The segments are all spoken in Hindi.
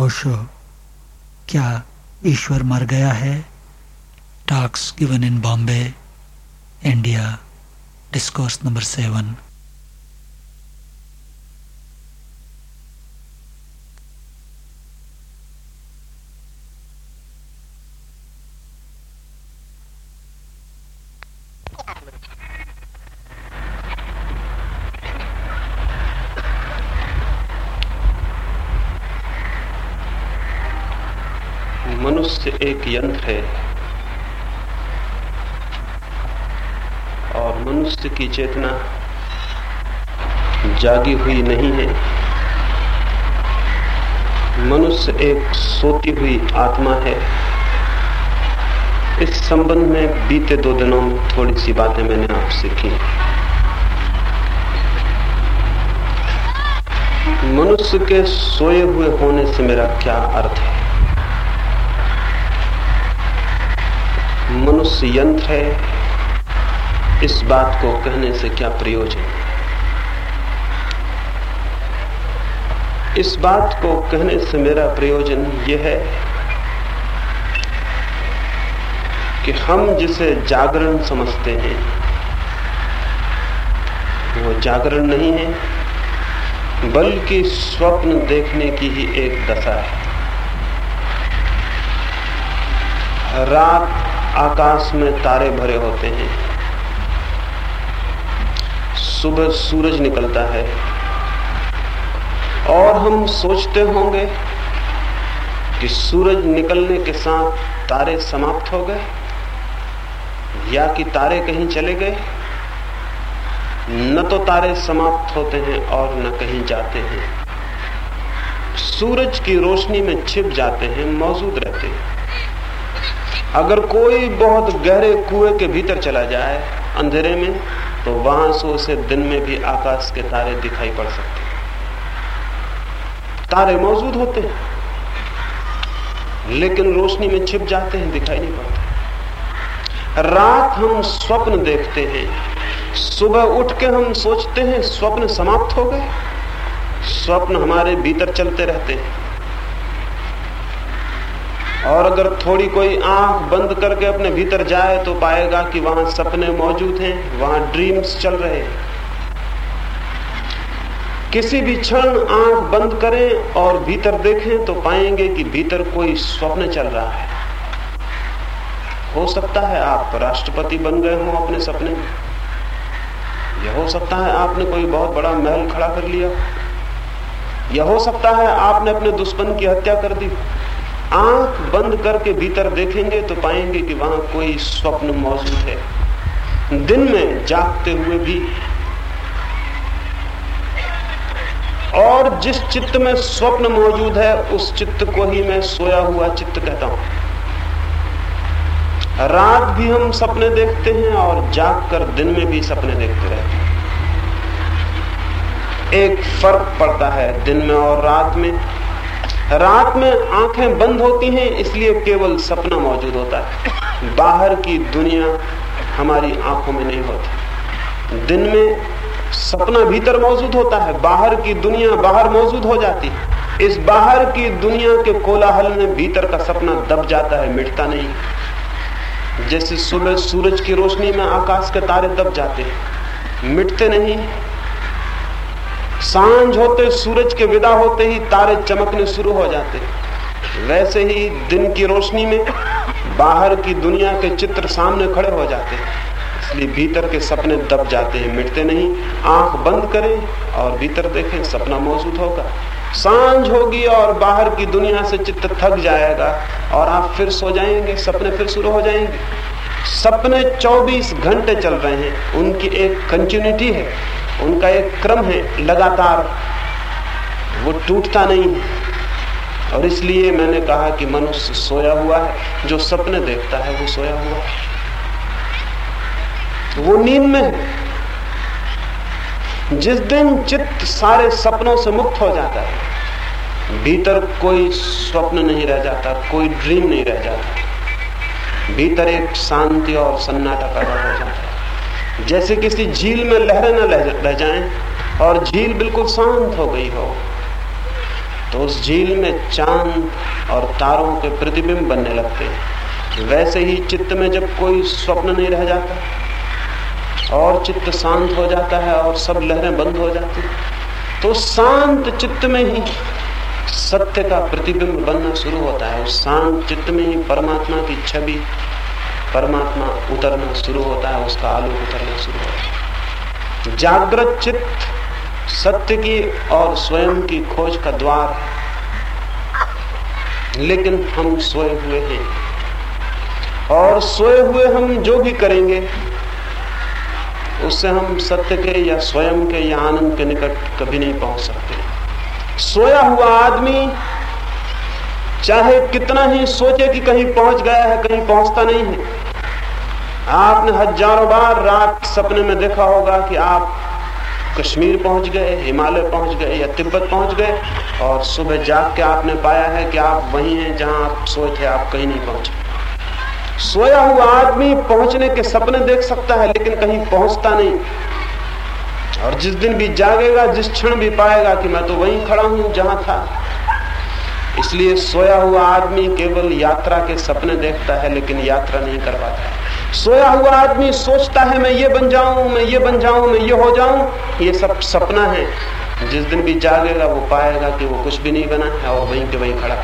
ओशो क्या ईश्वर मर गया है? Talks given in Bombay India discourse number seven मनुष्य एक यंत्र है और मनुष्य की चेतना जागी हुई नहीं है। मनुष्य एक सोती हुई आत्मा है। इस संबंध में बीते दो दिनों में थोड़ी सी बातें मैंने आपसे की मनुष्य के सोए हुए होने से मेरा क्या अर्थ है? मनुष्य यंत्र है इस बात को कहने से क्या प्रयोजन? इस बात को कहने से मेरा प्रयोजन यह है कि हम जिसे जागरण समझते हैं, वो जागरण नहीं है, बल्कि स्वप्न देखने की ही एक दशा है। रात आकाश में तारे भरे होते हैं। सुबह सूरज निकलता है। और हम सोचते होंगे कि सूरज निकलने के साथ तारे समाप्त हो गए, या कि तारे कहीं चले गए। न तो तारे समाप्त होते हैं और न कहीं जाते हैं। सूरज की रोशनी में छिप जाते हैं, मौजूद रहते हैं। अगर कोई बहुत गहरे कुएँ के भीतर चला जाए, अंधेरे में तो वहाँ से उसे दिन में भी आकाश के तारे दिखाई पड़ सकते तारे मौजूद होते हैं, लेकिन रोशनी में छिप जाते हैं, दिखाई नहीं पड़ते। रात हम स्वप्न देखते हैं, सुबह उठ के हम सोचते हैं, स्वप्न समाप्त हो गए। स्वप्न हमारे भीतर चलते रहते हैं। और अगर थोड़ी कोई आँख बंद करके अपने भीतर जाए तो पाएगा कि वहाँ सपने मौजूद हैं, वहाँ ड्रीम्स चल रहे हैं। किसी भी क्षण आँख बंद करें और भीतर देखें तो पाएँगे कि भीतर कोई स्वप्न चल रहा है। हो सकता है आप राष्ट्रपति बन गए हो अपने सपने में। यह हो सकता है आपने कोई बहुत बड़ा महल खड़ा कर लिया। यह हो सकता है आपने अपने दुश्मन की हत्या कर दी। आँख बंद करके भीतर देखेंगे तो पाएँगे कि वहाँ कोई स्वप्न मौजूद है। दिन में जागते हुए भी। और जिस चित्त में स्वप्न मौजूद है, उस चित्त को ही मैं सोया हुआ चित्त कहता हूँ। रात भी हम सपने देखते हैं और जाग कर दिन में भी सपने देखते रहते हैं। एक फ़र्क पड़ता है दिन में और रात में। रात में आँखें बंद होती हैं, इसलिए केवल सपना मौजूद होता है। बाहर की दुनिया हमारी आँखों में नहीं होती। दिन में सपना भीतर मौजूद होता है, बाहर की दुनिया बाहर मौजूद हो जाती है। इस बाहर की दुनिया के कोलाहल में भीतर का सपना दब जाता है, मिटता नहीं। जैसे सुबह सूरज की रोशनी में आकाश के तारे दब जाते हैं, मिटते नहीं। साँझ होते, सूरज के विदा होते ही तारे चमकने शुरू हो जाते। वैसे ही दिन की रोशनी में बाहर की दुनिया के चित्र सामने खड़े हो जाते हैं। इसलिए भीतर के सपने दब जाते हैं, मिटते नहीं। आँख बंद करें और भीतर देखें, सपना मौजूद होगा। साँझ होगी और बाहर की दुनिया से चित्र थक जाएगा और आप फिर सो जाएँगे, सपने फिर शुरू हो जाएँगे। सपने 24 घंटे चल रहे हैं, उनकी एक कंटिन्यूटी है। उनका एक क्रम है, लगातार। वो टूटता नहीं है। और इसलिए मैंने कहा कि मनुष्य सोया हुआ है, जो सपने देखता है, वो सोया हुआ है। वो नींद में है। जिस दिन चित्त सारे सपनों से मुक्त हो जाता है, भीतर कोई स्वप्न नहीं रह जाता, कोई ड्रीम नहीं रह जाता। भीतर एक शांति और सन्नाटा पैदा हो जाता है। जैसे किसी झील में लहरें न रह जाएँ और झील बिल्कुल शांत हो गई हो तो उस झील में चाँद और तारों के प्रतिबिंब बनने लगते हैं। वैसे ही चित्त में जब कोई स्वप्न नहीं रह जाता और चित्त शांत हो जाता है और सब लहरें बंद हो जाती तो शांत चित्त में ही सत्य का प्रतिबिंब बनना शुरू होता है। उस शांत चित्त में ही परमात्मा की छवि परमात्मा उतरना शुरू होता है, उसका आलोक उतरना शुरू होता है। जागृत चित्त सत्य की और स्वयं की खोज का द्वार है। लेकिन हम सोए हुए हैं। और सोए हुए हम जो भी करेंगे, उससे हम सत्य के या स्वयं के या आनंद के निकट कभी नहीं पहुँच सकते। सोया हुआ आदमी चाहे कितना ही सोचे कि कहीं पहुँच गया है, कहीं पहुँचता नहीं है। आपने हज़ारों बार रात सपने में देखा होगा कि आप कश्मीर पहुँच गए, हिमालय पहुँच गए या तिब्बत पहुँच गए और सुबह जाग के आपने पाया है कि आप वहीं हैं जहाँ आप सोए थे, आप कहीं नहीं पहुँचे। सोया हुआ आदमी पहुँचने के सपने देख सकता है, लेकिन कहीं पहुँचता नहीं। और जिस दिन भी जागेगा, जिस क्षण भी पाएगा कि मैं तो वहीं खड़ा हूँ, जहाँ था। इसलिए सोया हुआ आदमी केवल यात्रा के सपने देखता है, लेकिन यात्रा नहीं कर पाता है। सोया हुआ आदमी सोचता है, मैं ये बन जाऊँ, मैं ये बन जाऊँ, मैं ये हो जाऊँ। ये सब सपना है। जिस दिन भी जागेगा, वो पाएगा कि वो कुछ भी नहीं बना है और वहीं के वहीं खड़ा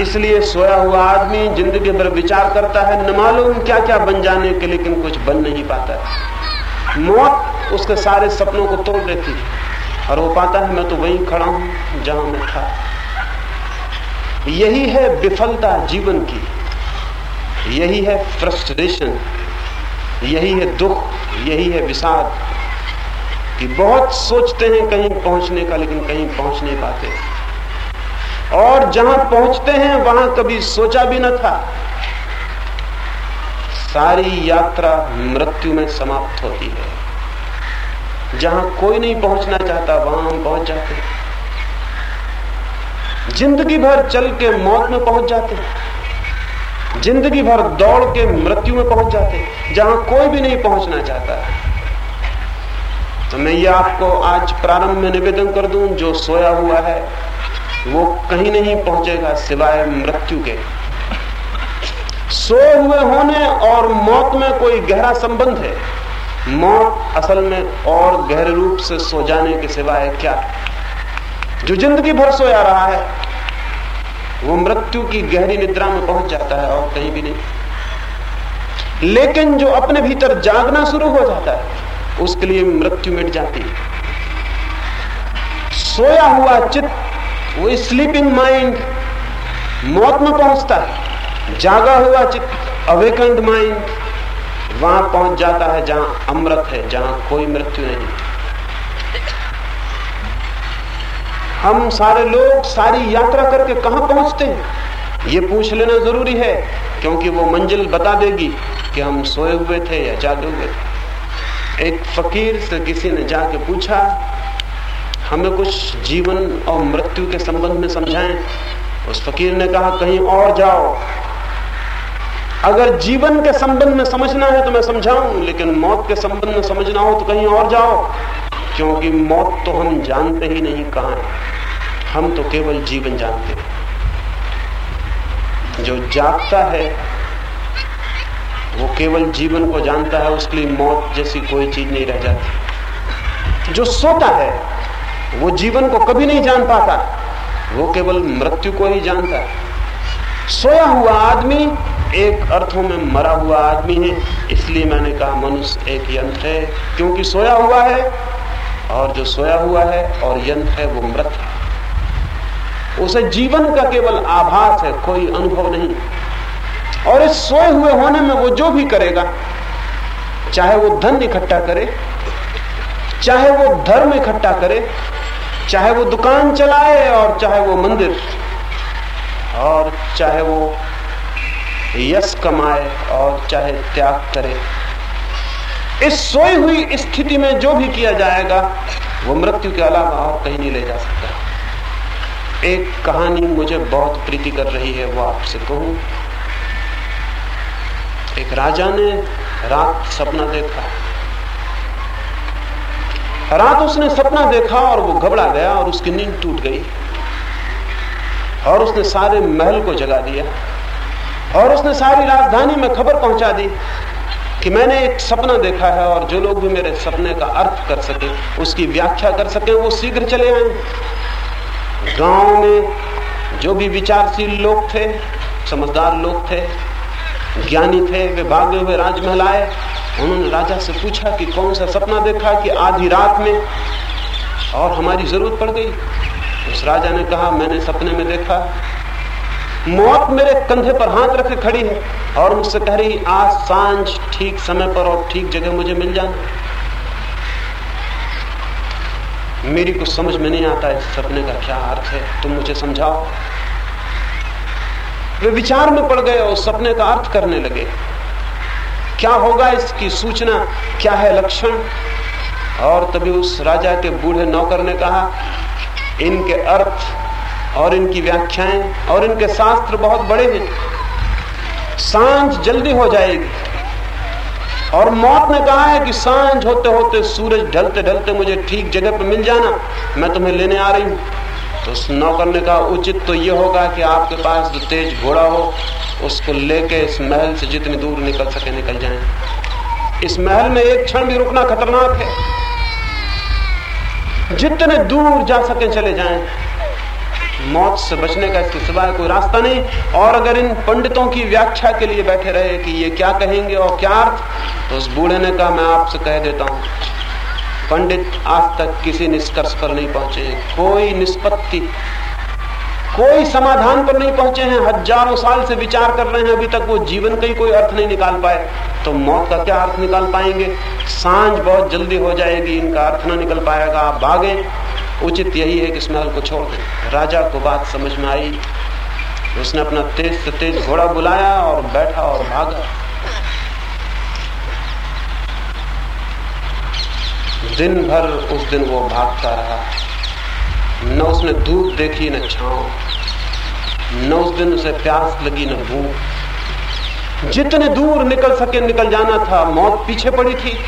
इसलिए सोया हुआ आदमी ज़िंदगी भर विचार करता है, न मालूम क्या क्या बन जाने के, लेकिन कुछ बन नहीं पाता मौत उसके सारे सपनों को तोड़ देती और वो पाता है मैं तो वहीं खड़ा हूँ, जहाँ मैं था। यही है विफलता जीवन की। यही है फ्रस्ट्रेशन यही है दुख। यही है विषाद। कि बहुत सोचते हैं कहीं पहुँचने का, लेकिन कहीं पहुँच नहीं पाते। और जहाँ पहुँचते हैं, वहाँ कभी सोचा भी न था। सारी यात्रा मृत्यु में समाप्त होती है। जहाँ कोई नहीं पहुँचना चाहता, वहाँ हम पहुँच जाते हैं। ज़िंदगी भर चल के मौत में पहुँच जाते हैं। ज़िंदगी भर दौड़ के मृत्यु में पहुँच जाते जहाँ कोई भी नहीं पहुँचना चाहता। तो मैं ये आपको आज प्रारंभ में निवेदन कर दूँ, जो सोया हुआ है, वो कहीं नहीं पहुंचेगा सिवाय मृत्यु के। सोए हुए होने और मौत में कोई गहरा संबंध है। मौत असल में और गहरे रूप से सो जाने के सिवाय क्या? जो ज़िंदगी भर सोया रहा है, वो मृत्यु की गहरी निद्रा में पहुँच जाता है और कहीं भी नहीं। लेकिन जो अपने भीतर जागना शुरू हो जाता है, उसके लिए मृत्यु मिट जाती है। सोया हुआ चित्त, वो स्लीपिंग माइंड मौत में पहुँचता है। जागा हुआ चित्त अवेकंड माइंड वहाँ पहुँच जाता है जहाँ अमृत है, जहाँ कोई मृत्यु नहीं। हम सारे लोग सारी यात्रा करके कहाँ पहुँचते हैं? ये पूछ लेना ज़रूरी है, क्योंकि वो मंजिल बता देगी कि हम सोए हुए थे या जागे हुए थे। एक फकीर से किसी ने जाके पूछा, हमें कुछ जीवन और मृत्यु के संबंध में समझाएँ? उस फकीर ने कहा, कहीं और जाओ अगर जीवन के संबंध में समझना है तो मैं समझाऊं, लेकिन मौत के संबंध में समझना हो तो कहीं और जाओ। क्योंकि मौत तो हम जानते ही नहीं कहाँ है। हम तो केवल जीवन जानते हैं। जो जागता है, वो केवल जीवन को जानता है, उसके लिए मौत जैसी कोई चीज़ नहीं रह जाती। जो सोता है, वो जीवन को कभी नहीं जान पाता। वो केवल मृत्यु को ही जानता है। सोया हुआ आदमी एक अर्थों में मरा हुआ आदमी है, इसलिए मैंने कहा, मनुष्य एक यंत्र है, क्योंकि सोया हुआ है, और जो सोया हुआ है, और यंत्र है, वो मृत है। उसे जीवन का केवल आभास है, कोई अनुभव नहीं। और इस सोए हुए होने में वो जो भी करेगा, चाहे वो धन इकट्ठा करे, चाहे वो धर्म इकट्ठा करे, चाहे वो दुकान चलाए और चाहे वो मंदिर, और चाहे वो यश कमाए और चाहे त्याग करे। इस सोई हुई स्थिति में जो भी किया जाएगा, वो मृत्यु के अलावा और कहीं नहीं ले जा सकता। एक कहानी मुझे बहुत प्रीति कर रही है, वो आपसे कहूँ। एक राजा ने रात सपना देखा। रात उसने सपना देखा और वो घबरा गया और उसकी नींद टूट गई। और उसने सारे महल को जगा दिया। और उसने सारी राजधानी में खबर पहुँचा दी कि मैंने एक सपना देखा है और जो लोग भी मेरे सपने का अर्थ कर सके, उसकी व्याख्या कर सके, वो शीघ्र चले आए। गाँव में जो भी विचारशील लोग थे, समझदार लोग थे, ज्ञानी थे, वे भागे हुए राजमहल आए। उन्होंने राजा से पूछा कि कौन सा सपना देखा कि आधी रात में और हमारी ज़रूरत पड़ गई। उस राजा ने कहा, मैंने सपने में देखा मौत मेरे कंधे पर हाथ रखे खड़ी है। और मुझसे कह रही, आज साँझ ठीक समय पर और ठीक जगह मुझे मिल जाना। मेरी कुछ समझ में नहीं आता, इस सपने का क्या अर्थ है? तुम मुझे समझाओ। वे विचार में पड़ गए और सपने का अर्थ करने लगे। क्या होगा इसकी सूचना? क्या है लक्षण? और तभी उस राजा के बूढ़े नौकर ने कहा, इनके अर्थ और इनकी व्याख्याएँ और इनके शास्त्र बहुत बड़े हैं। साँझ जल्दी हो जाएगी। और मौत ने कहा है कि साँझ होते होते सूरज ढलते ढलते मुझे ठीक जगह पर मिल जाना, मैं तुम्हें लेने आ रही हूँ। तो उस नौकर ने कहा, उचित तो यह होगा कि आपके पास जो तेज घोड़ा हो, उसको लेके इस महल से जितनी दूर निकल सके निकल जाए। इस महल में एक क्षण भी रुकना खतरनाक है। जितने दूर जा सके चले जाएँ। मौत से बचने का इसके सिवाय कोई रास्ता नहीं। और अगर इन पंडितों की व्याख्या के लिए बैठे रहे कि ये क्या कहेंगे और क्या अर्थ तो उस बूढ़े ने कहा, मैं आपसे कह देता हूँ, पंडित आज तक किसी निष्कर्ष पर नहीं पहुँचे कोई निष्पत्ति, कोई समाधान पर नहीं पहुँचे हैं। हज़ारों साल से विचार कर रहे हैं, अभी तक वो जीवन का ही कोई अर्थ नहीं निकाल पाए। तो मौत का क्या अर्थ निकाल पाएँगे? साँझ बहुत जल्दी हो जाएगी, इनका अर्थ ना निकल पाएगा। आप भागे। उचित यही है कि इस को छोड़ दें। राजा को बात समझ में आई। उसने अपना तेज से तेज घोड़ा बुलाया और बैठा और भागा। दिन भर उस दिन वो भागता रहा। न उसने धूप देखी, न छाव। न उस दिन उसे प्यास लगी, न भूख। जितने दूर निकल सके, निकल जाना था। मौत पीछे पड़ी थी।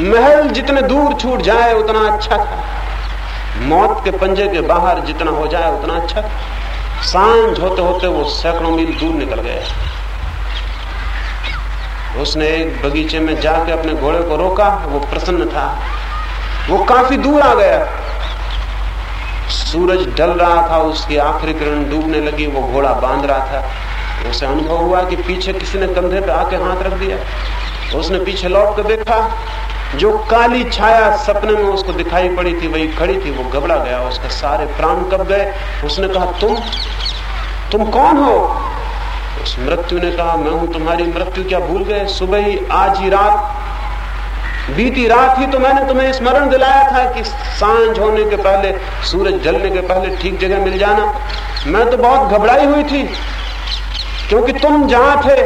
महल जितने दूर छूट जाए, उतना अच्छा था। मौत के पंजे के बाहर जितना हो जाए, उतना अच्छा था। साँझ होते होते वो सैकड़ों मील दूर निकल गया उसने एक बगीचे में जाके अपने घोड़े को रोका, वो प्रसन्न था। वो काफ़ी दूर आ गया। सूरज ढल रहा था, उसकी आखिरी किरण डूबने लगी, वो घोड़ा बाँध रहा था। उसे अनुभव हुआ कि पीछे किसी ने कंधे पे आके हाथ रख दिया। उसने पीछे लौट कर देखा जो काली छाया सपने में उसको दिखाई पड़ी थी, वही खड़ी थी, वो घबरा गया, उसके सारे प्राण कब गए? उसने कहा, तुम तुम कौन हो? उस मृत्यु ने कहा, मैं हूँ तुम्हारी मृत्यु, क्या भूल गए? सुबह ही, आज ही रात, बीती रात ही तो मैंने तुम्हें स्मरण दिलाया था कि साँझ होने के पहले, सूरज जलने के पहले ठीक जगह मिल जाना। मैं तो बहुत घबराई हुई थी, क्योंकि तुम जहाँ थे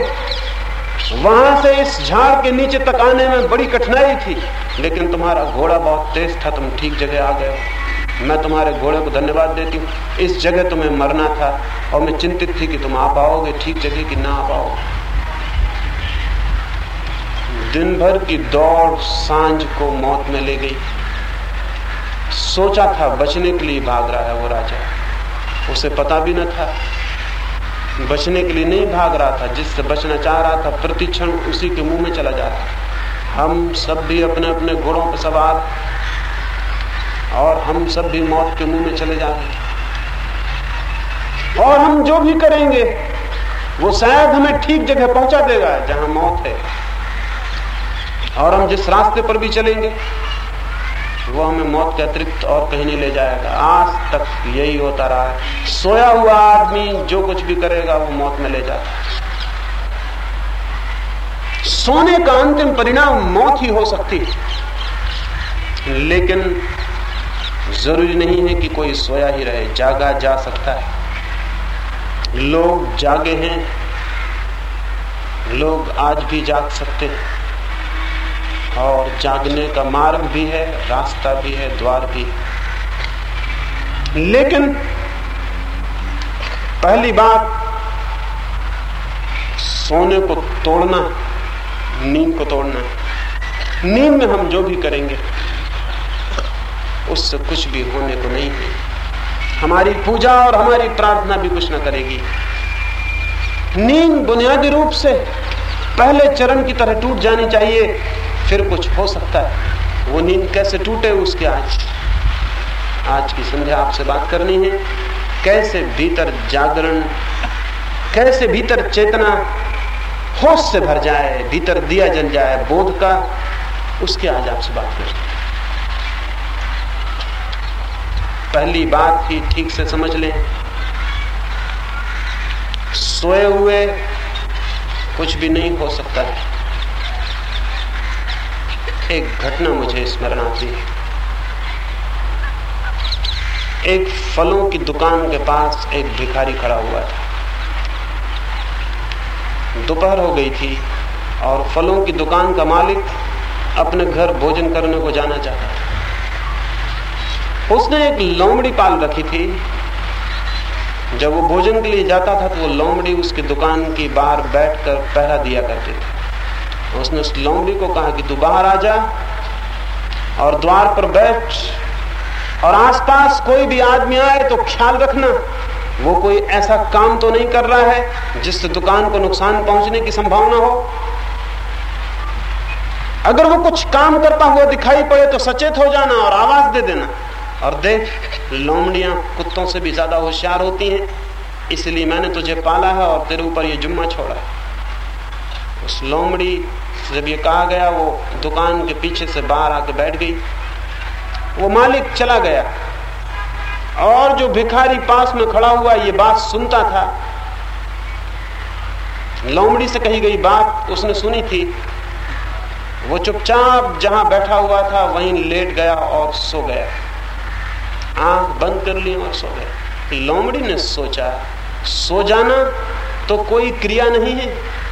वहाँ से इस झाड़ के नीचे तक आने में बड़ी कठिनाई थी, लेकिन तुम्हारा घोड़ा बहुत तेज था, तुम ठीक जगह आ गए मैं तुम्हारे घोड़े को धन्यवाद देती हूँ। इस जगह तुम्हें मरना था और मैं चिंतित थी कि तुम आ पाओगे, ठीक जगह कि ना आ पाओगे। दिन भर की दौड़ साँझ को मौत में ले गई। सोचा था बचने के लिए भाग रहा है वो राजा। उसे पता भी न था बचने के लिए नहीं भाग रहा था, जिससे बचना चाह रहा था, प्रतिक्षण उसी के मुँह में चला जा रहा हम सब भी अपने अपने घोड़ों पर सवार और हम सब भी मौत के मुँह में चले जा रहे और हम जो भी करेंगे, वो शायद हमें ठीक जगह पहुँचा देगा जहाँ मौत है। और हम जिस रास्ते पर भी चलेंगे वो हमें मौत के अतिरिक्त और कहीं नहीं ले जाएगा। आज तक यही होता रहा है। सोया हुआ आदमी जो कुछ भी करेगा, वो मौत में ले जाता है। सोने का अंतिम परिणाम मौत ही हो सकती है। लेकिन ज़रूरी नहीं है कि कोई सोया ही रहे, जागा जा सकता है। लोग जागे हैं, लोग आज भी जाग सकते हैं। और जागने का मार्ग भी है, रास्ता भी है, द्वार भी है। लेकिन पहली बात, सोने को तोड़ना, नींद को तोड़ना। नींद में हम जो भी करेंगे, उससे कुछ भी होने को नहीं है। हमारी पूजा और हमारी प्रार्थना भी कुछ ना करेगी। नींद बुनियादी रूप से पहले चरण की तरह टूट जानी चाहिए। फिर कुछ हो सकता है। वो नींद कैसे टूटे उसके आज? आज की संध्या आपसे बात करनी है। कैसे भीतर जागरण, कैसे भीतर चेतना होश से भर जाए, भीतर दिया जल जाए बोध का, उसके आज आपसे बात कर पहली बात ही ठीक से समझ लें। सोए हुए कुछ भी नहीं हो सकता। है एक घटना मुझे स्मरण आती है। एक फलों की दुकान के पास एक भिखारी खड़ा हुआ था। दोपहर हो गई थी और फलों की दुकान का मालिक अपने घर भोजन करने को जाना चाहता था। उसने एक लोमड़ी पाल रखी थी। जब वो भोजन के लिए जाता था तो वो लोमड़ी उसकी दुकान की बाहर बैठकर पहरा दिया करती थी। उसने उस लोमड़ी को कहा कि तू बाहर आ जा और द्वार पर बैठ और आसपास कोई भी आदमी आए तो ख्याल रखना। वो कोई ऐसा काम तो नहीं कर रहा है जिससे दुकान को नुकसान पहुँचने की संभावना हो। अगर वो कुछ काम करता हुआ दिखाई पड़े तो सचेत हो जाना और आवाज़ दे देना। और देख लोमड़ियाँ कुत्तों से भी ज़्यादा होशियार होती हैं, इसलिए मैंने तुझे पाला है और तेरे ऊपर ये जुम्मा छोड़ा है। उस लोमड़ी, जब ये कहा गया, वो दुकान के पीछे से बाहर आके बैठ गई। वो मालिक चला गया। और जो भिखारी पास में खड़ा हुआ, ये बात सुनता था। लोमड़ी से कही गई बात उसने सुनी थी। वो चुपचाप जहाँ बैठा हुआ था, वहीं लेट गया और सो गया। आँख बंद कर ली और सो गया। लोमड़ी ने सोचा, सो जाना तो कोई क्रिया नहीं है।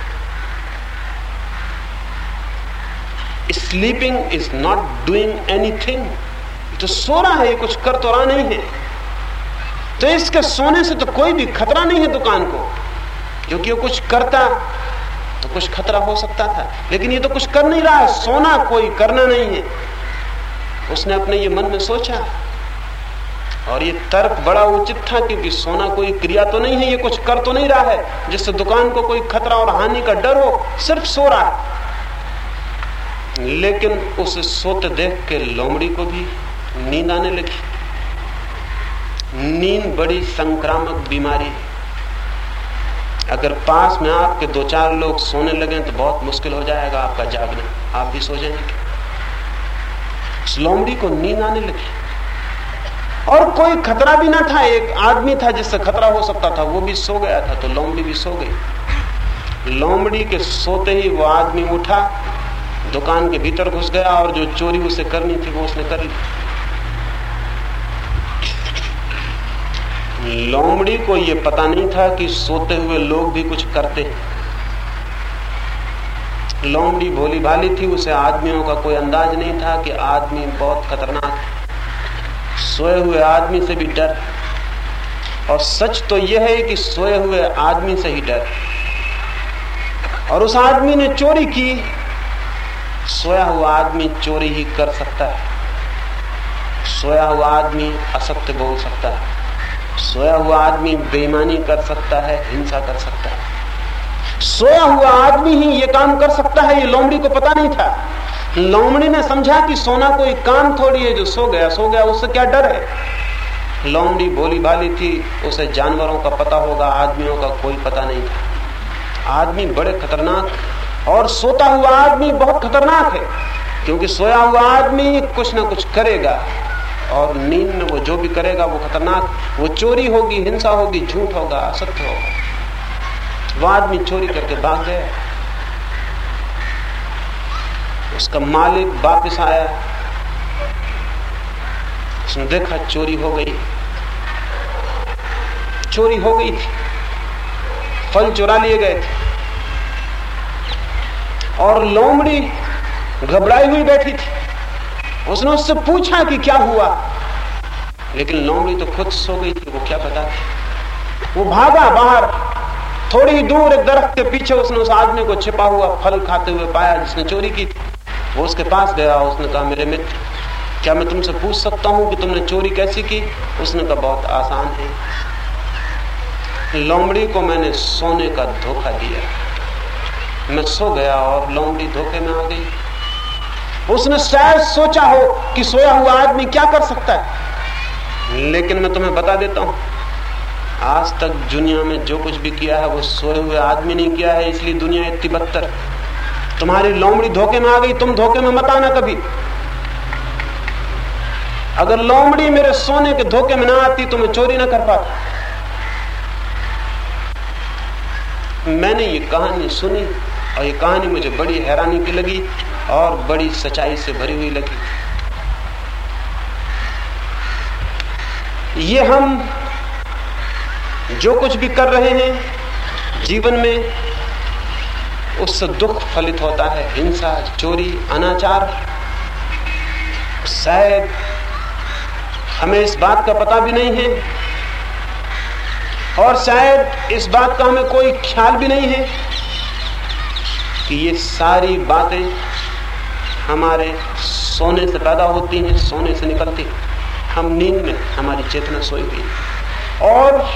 Sleeping is not doing anything तो सो रहा है, ये कुछ कर तो रहा नहीं है। तो इसके सोने से तो कोई भी खतरा नहीं है दुकान को। क्योंकि वो कुछ करता तो कुछ खतरा हो सकता था। लेकिन ये तो कुछ कर नहीं रहा है, सोना कोई करना नहीं है। उसने अपने ये मन में सोचा, और ये तर्क बड़ा उचित था क्योंकि सोना कोई क्रिया तो नहीं है, ये कुछ कर तो नहीं रहा है। जिससे दुकान को कोई खतरा और हानि का डर हो, सिर्फ़ सो रहा है। लेकिन उसे सोते देख के लोमड़ी को भी नींद आने लगी। नींद बड़ी संक्रामक बीमारी है। अगर पास में आपके दो चार लोग सोने लगे तो बहुत मुश्किल हो जाएगा आपका जागना। आप भी सो जाएँगे। लोमड़ी को नींद आने लगी। और कोई खतरा भी ना था, एक आदमी था जिससे खतरा हो सकता था, वो भी सो गया था तो लोमड़ी भी सो गई। लोमड़ी के सोते ही वो आदमी उठा दुकान के भीतर घुस गया और जो चोरी उसे करनी थी वो उसने कर ली। लोमड़ी को यह पता नहीं था कि सोते हुए लोग भी कुछ करते लोमड़ी भोली भाली थी, उसे आदमियों का कोई अंदाज नहीं था कि आदमी बहुत खतरनाक है। सोए हुए आदमी से भी डर। और सच तो यह है कि सोए हुए आदमी से ही डर। और उस आदमी ने चोरी की। सोया हुआ आदमी चोरी ही कर सकता है। सोया हुआ आदमी असत्य बोल सकता है। सोया हुआ आदमी बेईमानी कर सकता है, हिंसा कर सकता है। सोया हुआ आदमी ही ये काम कर सकता है, ये लोमड़ी को पता नहीं था। लोमड़ी ने समझा कि सोना कोई काम थोड़ी है जो सो गया सो गया, उससे क्या डर है? लोमड़ी बोली भाली थी, उसे जानवरों का पता होगा, आदमियों का कोई पता नहीं था। आदमी बड़े खतरनाक और सोता हुआ आदमी बहुत खतरनाक है, क्योंकि सोया हुआ आदमी कुछ ना कुछ करेगा, और नींद में वो जो भी करेगा वो खतरनाक, वो चोरी होगी, हिंसा होगी, झूठ होगा, असत्य होगा। वो आदमी चोरी करके भाग गया। उसका मालिक वापिस आया। उसने देखा चोरी हो गई। चोरी हो गई थी। फल चुरा लिए गए थे। और लोमड़ी घबराई हुई बैठी थी। उसने उससे पूछा कि क्या हुआ? लेकिन लोमड़ी तो खुद सो गई थी, वो क्या पता थी? वो भागा बाहर, थोड़ी दूर एक दरख्त के पीछे उसने उस आदमी को छिपा हुआ फल खाते हुए पाया जिसने चोरी की थी। वो उसके पास गया, उसने कहा, मेरे मित्र, क्या मैं तुमसे पूछ सकता हूँ कि तुमने चोरी कैसी की? उसने कहा, बहुत आसान है। लोमड़ी को मैंने सोने का धोखा दिया। मैं सो गया और लोमड़ी धोखे में आ गई। उसने शायद सोचा हो कि सोया हुआ आदमी क्या कर सकता है। लेकिन मैं तुम्हें बता देता हूँ, आज तक दुनिया में जो कुछ भी किया है, वो सोए हुए आदमी नहीं किया है, इसलिए दुनिया इतनी बदतर। तुम्हारी लोमड़ी धोखे में आ गई, तुम धोखे में मत आना कभी। अगर लोमड़ी मेरे सोने के धोखे में ना आती तो मैं चोरी ना कर पाता। मैंने ये कहानी सुनी और ये कहानी मुझे बड़ी हैरानी की लगी और बड़ी सच्चाई से भरी हुई लगी। ये हम जो कुछ भी कर रहे हैं, जीवन में उससे दुख फलित होता है। हिंसा, चोरी, अनाचार, शायद हमें इस बात का पता भी नहीं है और शायद इस बात का हमें कोई ख्याल भी नहीं है। कि ये सारी बातें हमारे सोने से पैदा होती हैं, सोने से निकलती हम नींद में हमारी चेतना सोई हुई और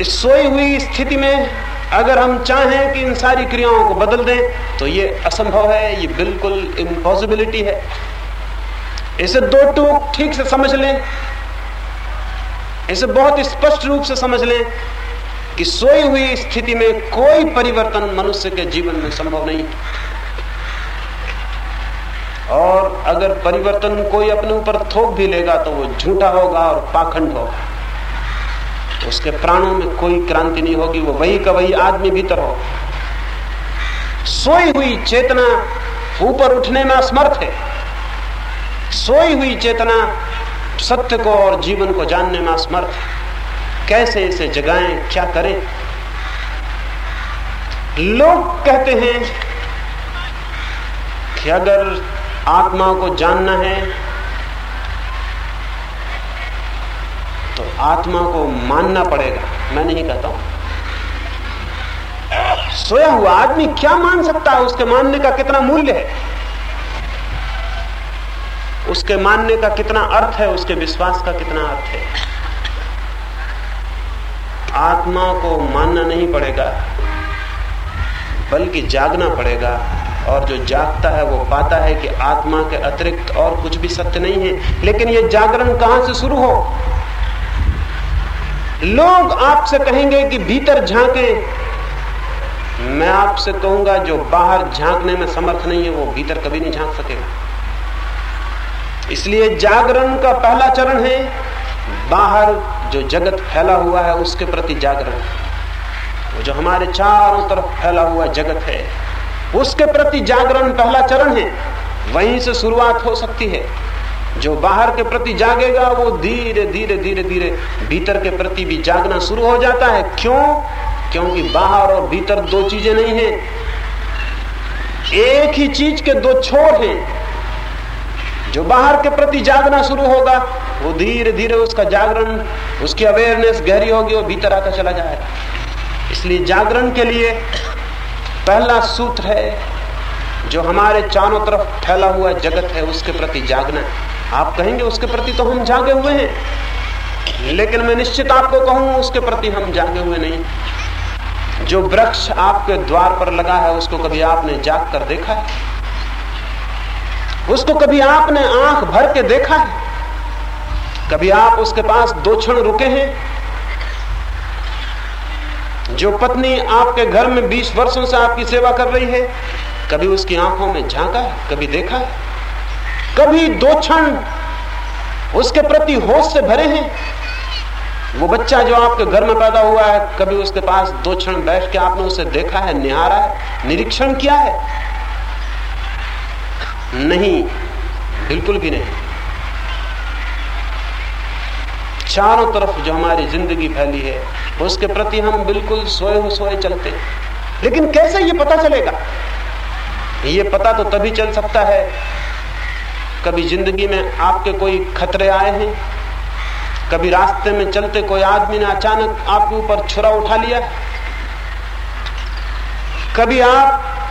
इस सोई हुई स्थिति में अगर हम चाहें कि इन सारी क्रियाओं को बदल दें तो ये असंभव है, ये बिल्कुल इम्पॉसिबिलिटी है। इसे दो टूक ठीक से समझ लें। इसे बहुत स्पष्ट रूप से समझ लें कि सोई हुई स्थिति में कोई परिवर्तन मनुष्य के जीवन में संभव नहीं। और अगर परिवर्तन कोई अपने ऊपर थोप भी लेगा तो वो झूठा होगा और पाखंड होगा। उसके प्राणों में कोई क्रांति नहीं होगी, वो वही का वही आदमी भीतर हो। सोई हुई चेतना ऊपर उठने में असमर्थ है। सोई हुई चेतना सत्य को और जीवन को जानने में असमर्थ कैसे इसे जगाएँ, क्या करें? लोग कहते हैं कि अगर आत्मा को जानना है तो आत्मा को मानना पड़ेगा। मैं नहीं कहता हूँ। सोया हुआ आदमी क्या मान सकता है? उसके मानने का कितना मूल्य है? उसके मानने का कितना अर्थ है? उसके विश्वास का कितना अर्थ है? आत्मा को मानना नहीं पड़ेगा, बल्कि जागना पड़ेगा, और जो जागता है वो पाता है कि आत्मा के अतिरिक्त और कुछ भी सत्य नहीं है। लेकिन ये जागरण कहाँ से शुरू हो? लोग आपसे कहेंगे कि भीतर झांके। मैं आपसे कहूँगा, जो बाहर झांकने में समर्थ नहीं है, वो भीतर कभी नहीं झाँक सकेगा। इसलिए जागरण का पहला चरण है बाहर जो जगत फैला हुआ है उसके प्रति जागरण। वो जो हमारे चारों तरफ़ फैला हुआ जगत है, उसके प्रति जागरण पहला चरण है। वहीं से शुरुआत हो सकती है। जो बाहर के प्रति जागेगा, वो धीरे धीरे धीरे धीरे भीतर के प्रति भी जागना शुरू हो जाता है। क्यों? क्योंकि बाहर और भीतर दो चीज़ें नहीं है। एक ही चीज़ के दो छोर हैं। जो बाहर के प्रति जागना शुरू होगा, वो धीरे धीरे उसका जागरण, उसकी अवेयरनेस गहरी होगी और भीतर आकर चला जाएगा। इसलिए जागरण के लिए पहला सूत्र है, जो हमारे चारों तरफ़ फैला हुआ जगत है, उसके प्रति जागना। आप कहेंगे, उसके प्रति तो हम जागे हुए हैं, लेकिन मैं निश्चित आपको कहूँ, उसके प्रति हम जागे हुए नहीं। जो वृक्ष आपके द्वार पर लगा है, उसको कभी आपने जाग कर देखा है? उसको कभी आपने आँख भर के देखा है? कभी आप उसके पास दो क्षण रुके हैं? जो पत्नी आपके घर में 20 वर्षों से आपकी सेवा कर रही है, कभी उसकी आँखों में झांका है? कभी देखा है? कभी दो क्षण उसके प्रति होश से भरे हैं? वो बच्चा जो आपके घर में पैदा हुआ है, कभी उसके पास दो क्षण बैठ के आपने उसे देखा है, निहारा है, निरीक्षण किया है? नहीं, बिल्कुल भी नहीं। चारों तरफ़ जो हमारी ज़िंदगी फैली है, उसके प्रति हम बिल्कुल सोए सोए चलते लेकिन कैसे ये पता चलेगा? ये पता तो तभी चल सकता है, कभी ज़िंदगी में आपके कोई खतरे आए हैं, कभी रास्ते में चलते कोई आदमी ने अचानक आपके ऊपर छुरा उठा लिया। कभी आप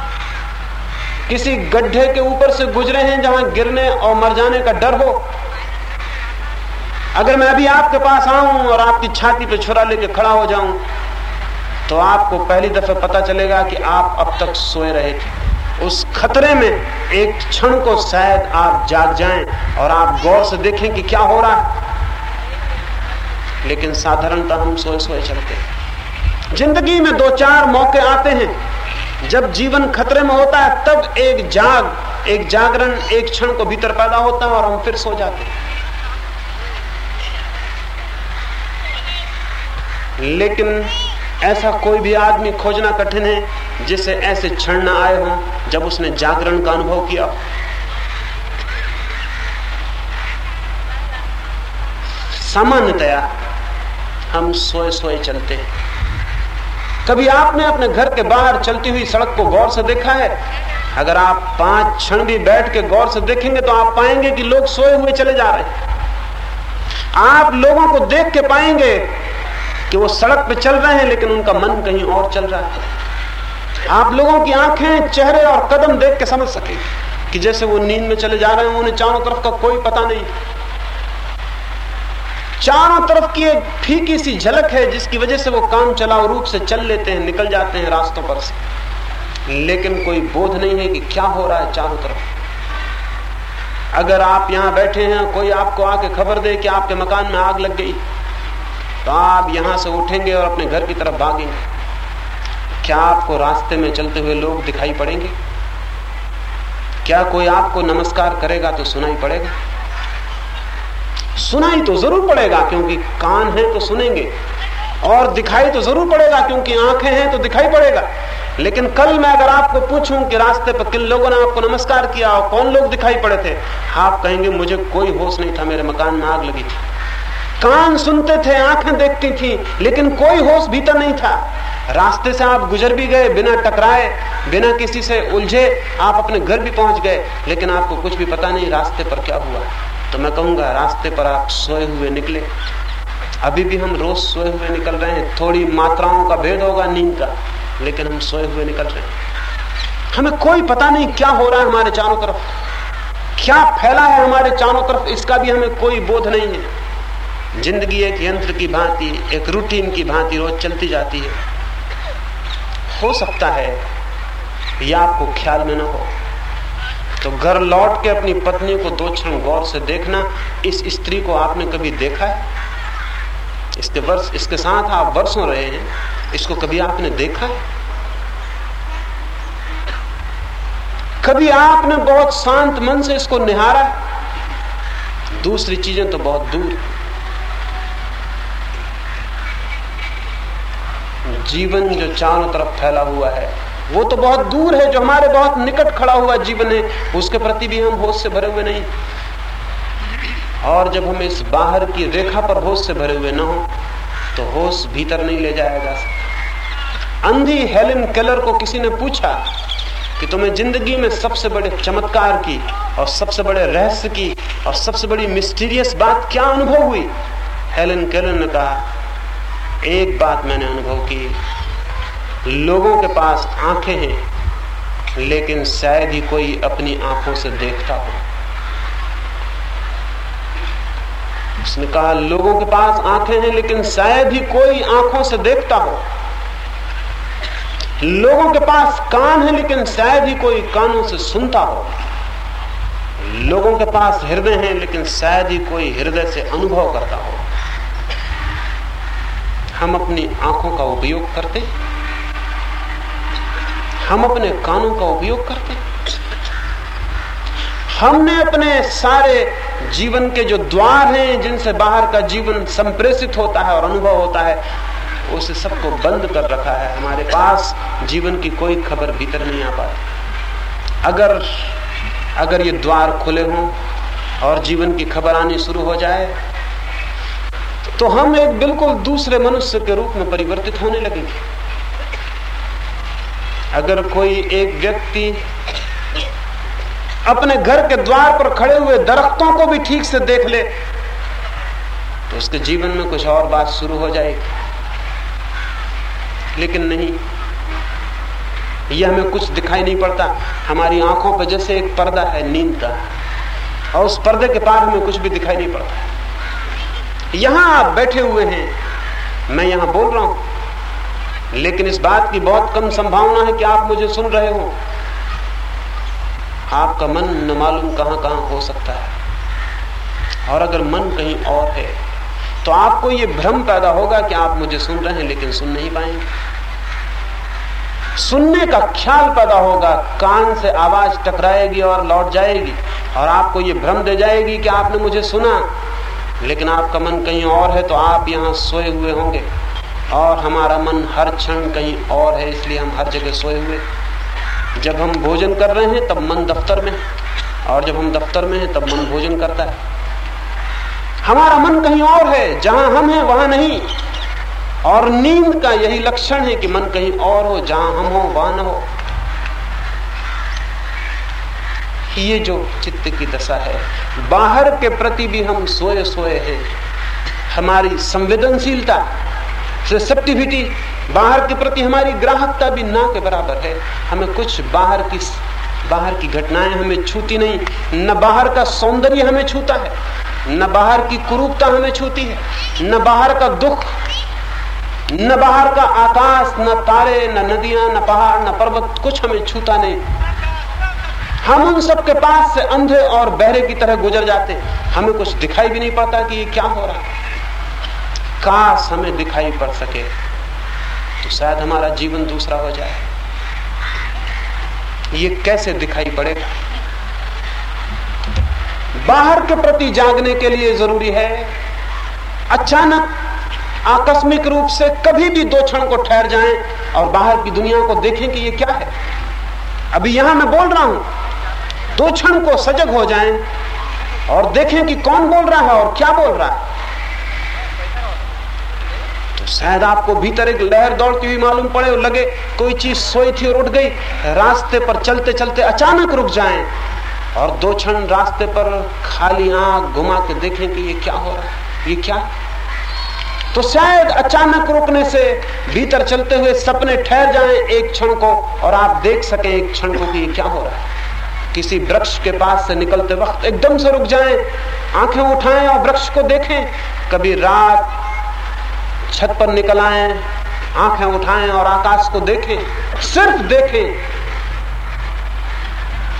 किसी गड्ढे के ऊपर से गुजरे हैं जहाँ गिरने और मर जाने का डर हो। अगर मैं अभी आपके पास आऊँ और आपकी छाती पे छुरा लेके खड़ा हो जाऊँ तो आपको पहली दफे पता चलेगा कि आप अब तक सोए रहे थे। उस खतरे में एक क्षण को शायद आप जाग जाएँ और आप गौर से देखें कि क्या हो रहा है। लेकिन साधारणतः हम सोए सोए चलते हैं। ज़िंदगी में दो चार मौके आते हैं। जब जीवन खतरे में होता है, तब एक जाग, एक जागरण एक क्षण को भीतर पैदा होता है और हम फिर सो जाते हैं। लेकिन ऐसा कोई भी आदमी खोजना कठिन है, जिसे ऐसे क्षण न आए हों, जब उसने जागरण का अनुभव किया सामान्यतया हम सोए सोए चलते हैं। कभी आपने अपने घर के बाहर चलती हुई सड़क को गौर से देखा है? अगर आप पाँच क्षण भी बैठ के गौर से देखेंगे तो आप पाएँगे कि लोग सोए हुए चले जा रहे हैं। आप लोगों को देख के पाएँगे कि वो सड़क पे चल रहे हैं, लेकिन उनका मन कहीं और चल रहा है। आप लोगों की आँखें, चेहरे और कदम देख के समझ सके कि जैसे वो नींद में चले जा रहे हैं, उन्हें चारों तरफ़ का कोई पता नहीं। चारों तरफ़ की एक फीकी सी झलक है, जिसकी वजह से वो काम चलाओ, रूप से चल लेते हैं, निकल जाते हैं रास्तों पर से। लेकिन कोई बोध नहीं है कि क्या हो रहा है चारों तरफ़। अगर आप यहाँ बैठे हैं, कोई आपको आके खबर दे कि आपके मकान में आग लग गई तो आप यहाँ से उठेंगे और अपने घर की तरफ़ भागेंगे। क्या आपको रास्ते में चलते हुए लोग दिखाई पड़ेंगे? क्या कोई आपको नमस्कार करेगा तो सुनाई पड़ेगा? सुनाई तो ज़रूर पड़ेगा, क्योंकि कान है तो सुनेंगे। और दिखाई तो ज़रूर पड़ेगा, क्योंकि आँखें हैं तो दिखाई पड़ेगा। लेकिन कल मैं अगर आपको पूछूँ कि रास्ते पर किन लोगों ने आपको नमस्कार किया और कौन लोग दिखाई पड़े थे, आप कहेंगे, मुझे कोई होश नहीं था, मेरे मकान में आग लगी थी। कान सुनते थे, आँखें देखती थी, लेकिन कोई होश भीतर नहीं था। रास्ते से आप गुजर भी गए, बिना टकराए, बिना किसी से उलझे, आप अपने घर भी पहुँच गए, लेकिन आपको कुछ भी पता नहीं रास्ते पर क्या हुआ। तो मैं कहूँगा, रास्ते पर आप सोए हुए निकले। अभी भी हम रोज सोए हुए निकल रहे हैं। थोड़ी मात्राओं का भेद होगा नींद का, लेकिन हम सोए हुए निकल रहे हैं। हमें कोई पता नहीं क्या हो रहा है हमारे चारों तरफ़। क्या फैला है हमारे चारों तरफ़, इसका भी हमें कोई बोध नहीं है। ज़िंदगी एक यंत्र की भांति, एक रूटीन की भांति रोज चलती जाती है। हो सकता है या आपको ख्याल में ना हो। तो घर लौट के अपनी पत्नी को दो क्षण गौर से देखना, इस स्त्री को आपने कभी देखा है? इसके वर्ष, इसके साथ आप वर्षों रहे हैं, इसको कभी आपने देखा है? कभी आपने बहुत शांत मन से इसको निहारा दूसरी चीज़ें तो बहुत दूर जीवन जो चारों तरफ़ फैला हुआ है वो तो बहुत दूर है जो हमारे बहुत निकट खड़ा हुआ जीवन है। उसके प्रति भी हम होश से भरे हुए नहीं। और जब हम इस बाहर की रेखा पर होश से भरे हुए न हो तो होश भीतर नहीं ले जाया जा सकता। अंधी हेलेन केलर को किसी ने पूछा कि तुम्हें ज़िंदगी में सबसे बड़े चमत्कार की और सबसे बड़े रहस्य की और सबसे बड़ी मिस्टीरियस बात क्या अनुभव हुई? हेलेन केलर ने कहा, एक बात मैंने अनुभव की लोगों के पास आँखें हैं, लेकिन शायद ही कोई अपनी आँखों से देखता हो। उसने कहा, लोगों के पास आँखें हैं, लेकिन शायद ही कोई आँखों से देखता हो। लोगों के पास कान है, लेकिन शायद ही कोई कानों से सुनता हो। लोगों के पास हृदय है, लेकिन शायद ही कोई हृदय से अनुभव करता हो। हम अपनी आँखों का उपयोग करते हैं। हम अपने कानों का उपयोग करते हैं। हमने अपने सारे जीवन के जो द्वार हैं, जिनसे बाहर का जीवन संप्रेषित होता है और अनुभव होता है, उसे सबको बंद कर रखा है। हमारे पास जीवन की कोई खबर भीतर नहीं आ पाती। अगर अगर ये द्वार खुले हों और जीवन की खबर आनी शुरू हो जाए तो हम एक बिल्कुल दूसरे मनुष्य के रूप में परिवर्तित होने लगेंगे। अगर कोई एक व्यक्ति अपने घर के द्वार पर खड़े हुए दरख्तों को भी ठीक से देख ले तो उसके जीवन में कुछ और बात शुरू हो जाएगी। लेकिन नहीं, यह हमें कुछ दिखाई नहीं पड़ता। हमारी आँखों पर जैसे एक पर्दा है, नींद का और उस पर्दे के पार हमें कुछ भी दिखाई नहीं पड़ता। यहाँ आप बैठे हुए हैं, मैं यहाँ बोल रहा हूँ लेकिन इस बात की बहुत कम संभावना है कि आप मुझे सुन रहे हो। आपका मन न मालूम कहाँ कहाँ हो सकता है। और अगर मन कहीं और है तो आपको यह भ्रम पैदा होगा कि आप मुझे सुन रहे हैं, लेकिन सुन नहीं पाएँगे। सुनने का ख्याल पैदा होगा, कान से आवाज़ टकराएगी और लौट जाएगी, और आपको यह भ्रम दे जाएगी कि आपने मुझे सुना। लेकिन आपका मन कहीं और है तो आप यहाँ सोए हुए होंगे। और हमारा मन हर क्षण कहीं और है, इसलिए हम हर जगह सोए हुए। जब हम भोजन कर रहे हैं, तब मन दफ्तर में और जब हम दफ्तर में हैं, तब मन भोजन करता है। हमारा मन कहीं और है, जहाँ हम हैं, वहाँ नहीं। और नींद का यही लक्षण है कि मन कहीं और हो, जहाँ हम हो, वहाँ न हो। ये जो चित्त की दशा है, बाहर के प्रति भी हम सोए सोए हैं। हमारी संवेदनशीलता रिसेप्टिविटी बाहर के प्रति हमारी ग्राहकता भी ना के बराबर है। हमें कुछ बाहर की बाहर की घटनाएँ हमें छूती नहीं। न बाहर का सौंदर्य हमें छूता है, न बाहर की कुरूपता हमें छूती है, न बाहर का दुख, न बाहर का आकाश, न तारे, न नदियाँ, न पहाड़, न पर्वत, कुछ हमें छूता नहीं। हम उन सब के पास से अंधे और बहरे की तरह गुजर जाते। हमें कुछ दिखाई भी नहीं पाता कि ये क्या हो रहा है। काश हमें दिखाई पड़ सके तो शायद हमारा जीवन दूसरा हो जाए। ये कैसे दिखाई पड़ेगा? बाहर के प्रति जागने के लिए ज़रूरी है, अचानक आकस्मिक रूप से कभी भी दो क्षण को ठहर जाएँ और बाहर की दुनिया को देखें कि ये क्या है। अभी यहाँ मैं बोल रहा हूँ, दो क्षण को सजग हो जाएँ और देखें कि कौन बोल रहा है और क्या बोल रहा है। तो शायद आपको भीतर एक लहर दौड़ती हुई मालूम पड़े और लगे कोई चीज़ सोई थी और उठ गई। रास्ते पर चलते चलते अचानक रुक जाएँ और दो क्षण रास्ते पर खाली आँख घुमा के देखें कि ये क्या हो रहा है, ये क्या? तो शायद अचानक रुकने से भीतर चलते हुए सपने ठहर जाएँ एक क्षण को और आप देख सकें एक क्षण को कि ये क्या हो रहा है। किसी वृक्ष के पास से निकलते वक्त एकदम से रुक जाएँ, आँखें उठाएँ और वृक्ष को देखें। कभी रात छत पर निकल आए, आँखें उठाएँ और आकाश को देखें, सिर्फ़ देखें।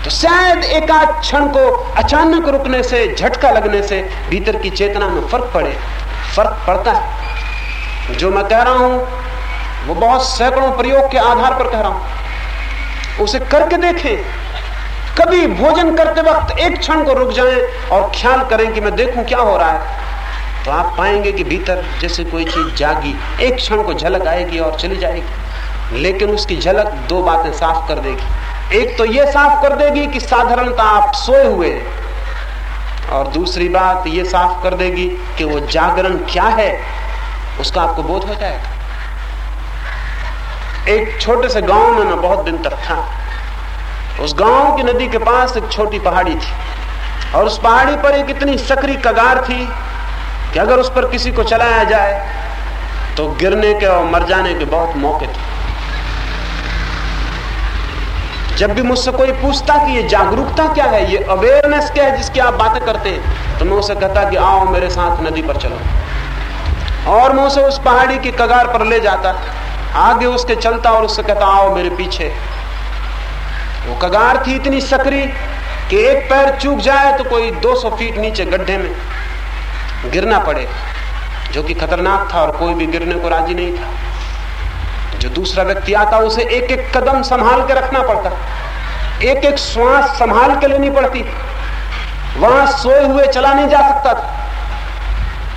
तो शायद एक क्षण को अचानक रुकने से, झटका लगने से भीतर की चेतना में फ़र्क पड़े। फ़र्क पड़ता है। जो मैं कह रहा हूँ, वो बहुत सैकड़ों प्रयोग के आधार पर कह रहा हूँ। उसे करके देखें। कभी भोजन करते वक्त एक क्षण को रुक जाएँ और ख्याल करें कि मैं देखूँ क्या हो रहा है। तो आप पाएँगे कि भीतर जैसे कोई चीज़ जागी, एक क्षण को झलक आएगी और चली जाएगी। लेकिन उसकी झलक दो बातें साफ़ कर देगी। एक तो यह साफ़ कर देगी कि साधारणता आप सोए हुए और दूसरी बात ये साफ़ कर देगी कि वो जागरण क्या है, उसका आपको बोध हो जाएगा। एक छोटे से गाँव में मैं बहुत दिन तक था। उस गाँव की नदी के पास एक छोटी पहाड़ी थी। और उस पहाड़ी पर एक इतनी सकरी कगार थी कि अगर उस पर किसी को चलाया जाए तो गिरने के और मर जाने के बहुत मौके थे। जब भी मुझसे कोई पूछता कि ये जागरूकता क्या है, ये अवेयरनेस क्या है जिसकी आप बातें करते हैं तो मैं उसे कहता कि आओ मेरे साथ नदी पर चलो। और मैं उसे उस पहाड़ी की कगार पर ले जाता, आगे उसके चलता और उससे कहता, आओ मेरे पीछे। वो कगार थी इतनी सकरी कि एक पैर चूक जाए तो कोई 200 फीट नीचे गड्ढे में गिरना पड़े, जो कि खतरनाक था और कोई भी गिरने को राज़ी नहीं था। जो दूसरा व्यक्ति आता, उसे एक एक कदम संभाल के रखना पड़ता। एक एक श्वास संभाल के लेनी पड़ती। वहाँ सोए हुए चला नहीं जा सकता था।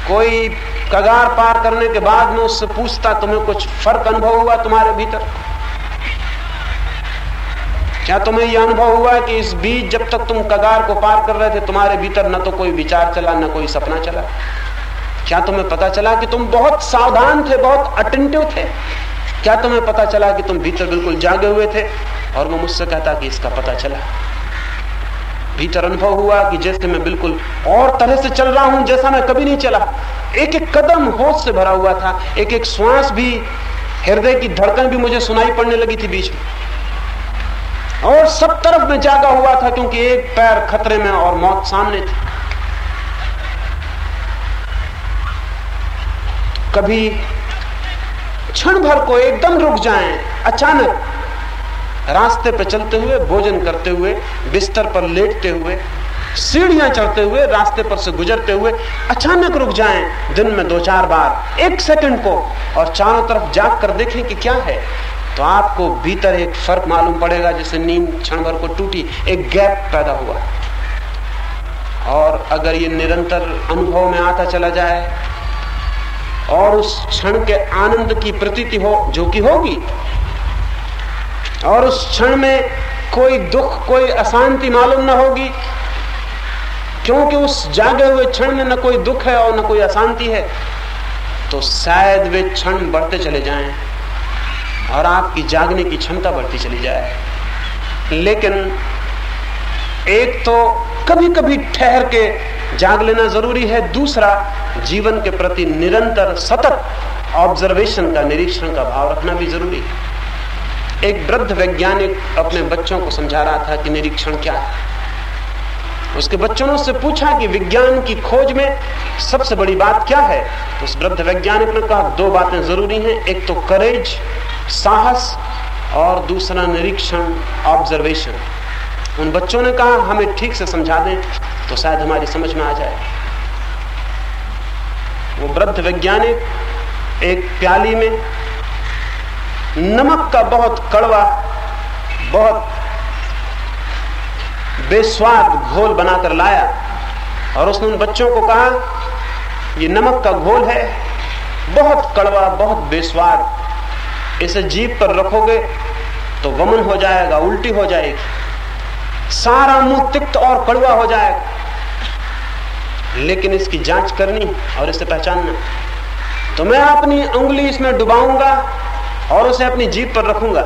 कोई कगार पार करने के बाद में उससे पूछता, तुम्हें कुछ फ़र्क अनुभव हुआ तुम्हारे भीतर? क्या तुम्हें यह अनुभव हुआ कि इस बीच जब तक तुम कगार को पार कर रहे थे, तुम्हारे भीतर न तो कोई विचार चला, न कोई सपना चला? क्या तुम्हें पता चला कि तुम बहुत सावधान थे, बहुत अटेंटिव थे? क्या तुम्हें पता चला कि तुम भीतर बिल्कुल जागे हुए थे? और वो मुझसे कहता कि इसका पता चला। भीतर अनुभव हुआ कि जैसे मैं बिल्कुल और तरह से चल रहा हूँ, जैसा मैं कभी नहीं चला। एक एक कदम होश से भरा हुआ था एक एक श्वास भी, हृदय की धड़कन भी मुझे सुनाई पड़ने लगी थी बीच में। और सब तरफ़ में जागा हुआ था क्योंकि एक पैर खतरे में और मौत सामने थी। कभी क्षण भर को एकदम रुक जाएँ, अचानक रास्ते पर चलते हुए, भोजन करते हुए, बिस्तर पर लेटते हुए, सीढ़ियाँ चढ़ते हुए, रास्ते पर से गुजरते हुए अचानक रुक जाएँ, दिन में दो चार बार, एक सेकंड को, और चारों तरफ़ जाग कर देखें कि क्या है। तो आपको भीतर एक फ़र्क मालूम पड़ेगा, जैसे नींद क्षण भर को टूटी, एक गैप पैदा हुआ। और अगर ये निरंतर अनुभव में आता चला जाए, और उस क्षण के आनंद की प्रतीति हो, जो कि होगी, और उस क्षण में कोई दुख, कोई अशांति मालूम ना होगी, क्योंकि उस जागे हुए क्षण में न कोई दुख है और न कोई अशांति है तो शायद वे क्षण बढ़ते चले जाएँ। और आपकी जागने की क्षमता बढ़ती चली जाए। लेकिन एक तो कभी कभी ठहर के जाग लेना ज़रूरी है, दूसरा, जीवन के प्रति निरंतर सतत ऑब्जर्वेशन का निरीक्षण का भाव रखना भी ज़रूरी है। एक वृद्ध वैज्ञानिक अपने बच्चों को समझा रहा था कि निरीक्षण क्या है। उसके बच्चों उससे पूछा कि विज्ञान की खोज में सबसे बड़ी बात क्या है? तो उस वृद्ध वैज्ञानिक ने कहा, दो बातें ज़रूरी हैं। एक तो करेज साहस और दूसरा निरीक्षण ऑब्जर्वेशन उन बच्चों ने कहा, हमें ठीक से समझा दें तो शायद हमारी समझ में आ जाए। वो वृद्ध वैज्ञानिक एक प्याली में नमक का बहुत कड़वा, बहुत बेस्वाद घोल बनाकर लाया और उसने उन बच्चों को कहा, ये नमक का घोल है, बहुत कड़वा, बहुत बेस्वाद इसे जीप पर रखोगे तो वमन हो जाएगा, उल्टी हो जाएगी। सारा मुँह तिक्त और कड़वा हो जाएगा। लेकिन इसकी जाँच करनी और इसे पहचानना। तो मैं अपनी उंगली इसमें डुबाऊँगा और उसे अपनी जीप पर रखूँगा।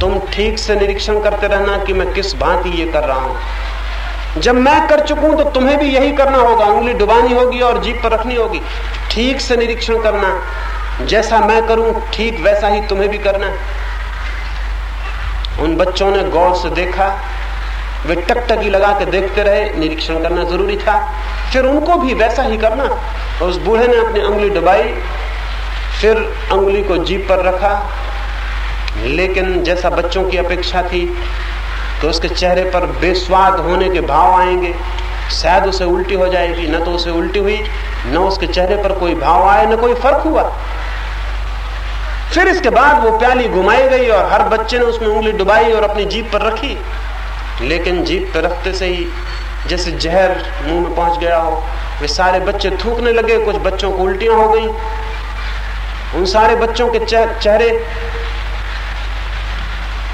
तुम ठीक से निरीक्षण करते रहना कि मैं किस भांति ये कर रहा हूँ। जब मैं कर चुकूं तो तुम्हें भी यही करना होगा। उंगली डुबानी होगी और जीप पर रखनी होगी। ठीक से निरीक्षण करना। जैसा मैं करूँ, ठीक वैसा ही तुम्हें भी करना है। उन बच्चों ने गौर से देखा, वे टकटकी लगा के देखते रहे, निरीक्षण करना ज़रूरी था। फिर उनको भी वैसा ही करना। उस बूढ़े ने अपनी उंगली डुबाई, फिर उंगली को जीप पर रखा। लेकिन जैसा बच्चों की अपेक्षा थी तो उसके चेहरे पर बेस्वाद होने के भाव आएँगे। शायद उसे उल्टी हो जाएगी, न तो उसे उल्टी हुई, न उसके चेहरे पर कोई भाव आए, न कोई फ़र्क हुआ। फिर इसके बाद वो प्याली घुमाई गई और हर बच्चे ने उसमें उंगली डुबाई और अपनी जीप पर रखी। लेकिन जीप पर रखते से ही जैसे जहर मुँह में पहुँच गया हो, वे सारे बच्चे थूकने लगे, कुछ बच्चों को उल्टियाँ हो गई। उन सारे बच्चों के चेहरे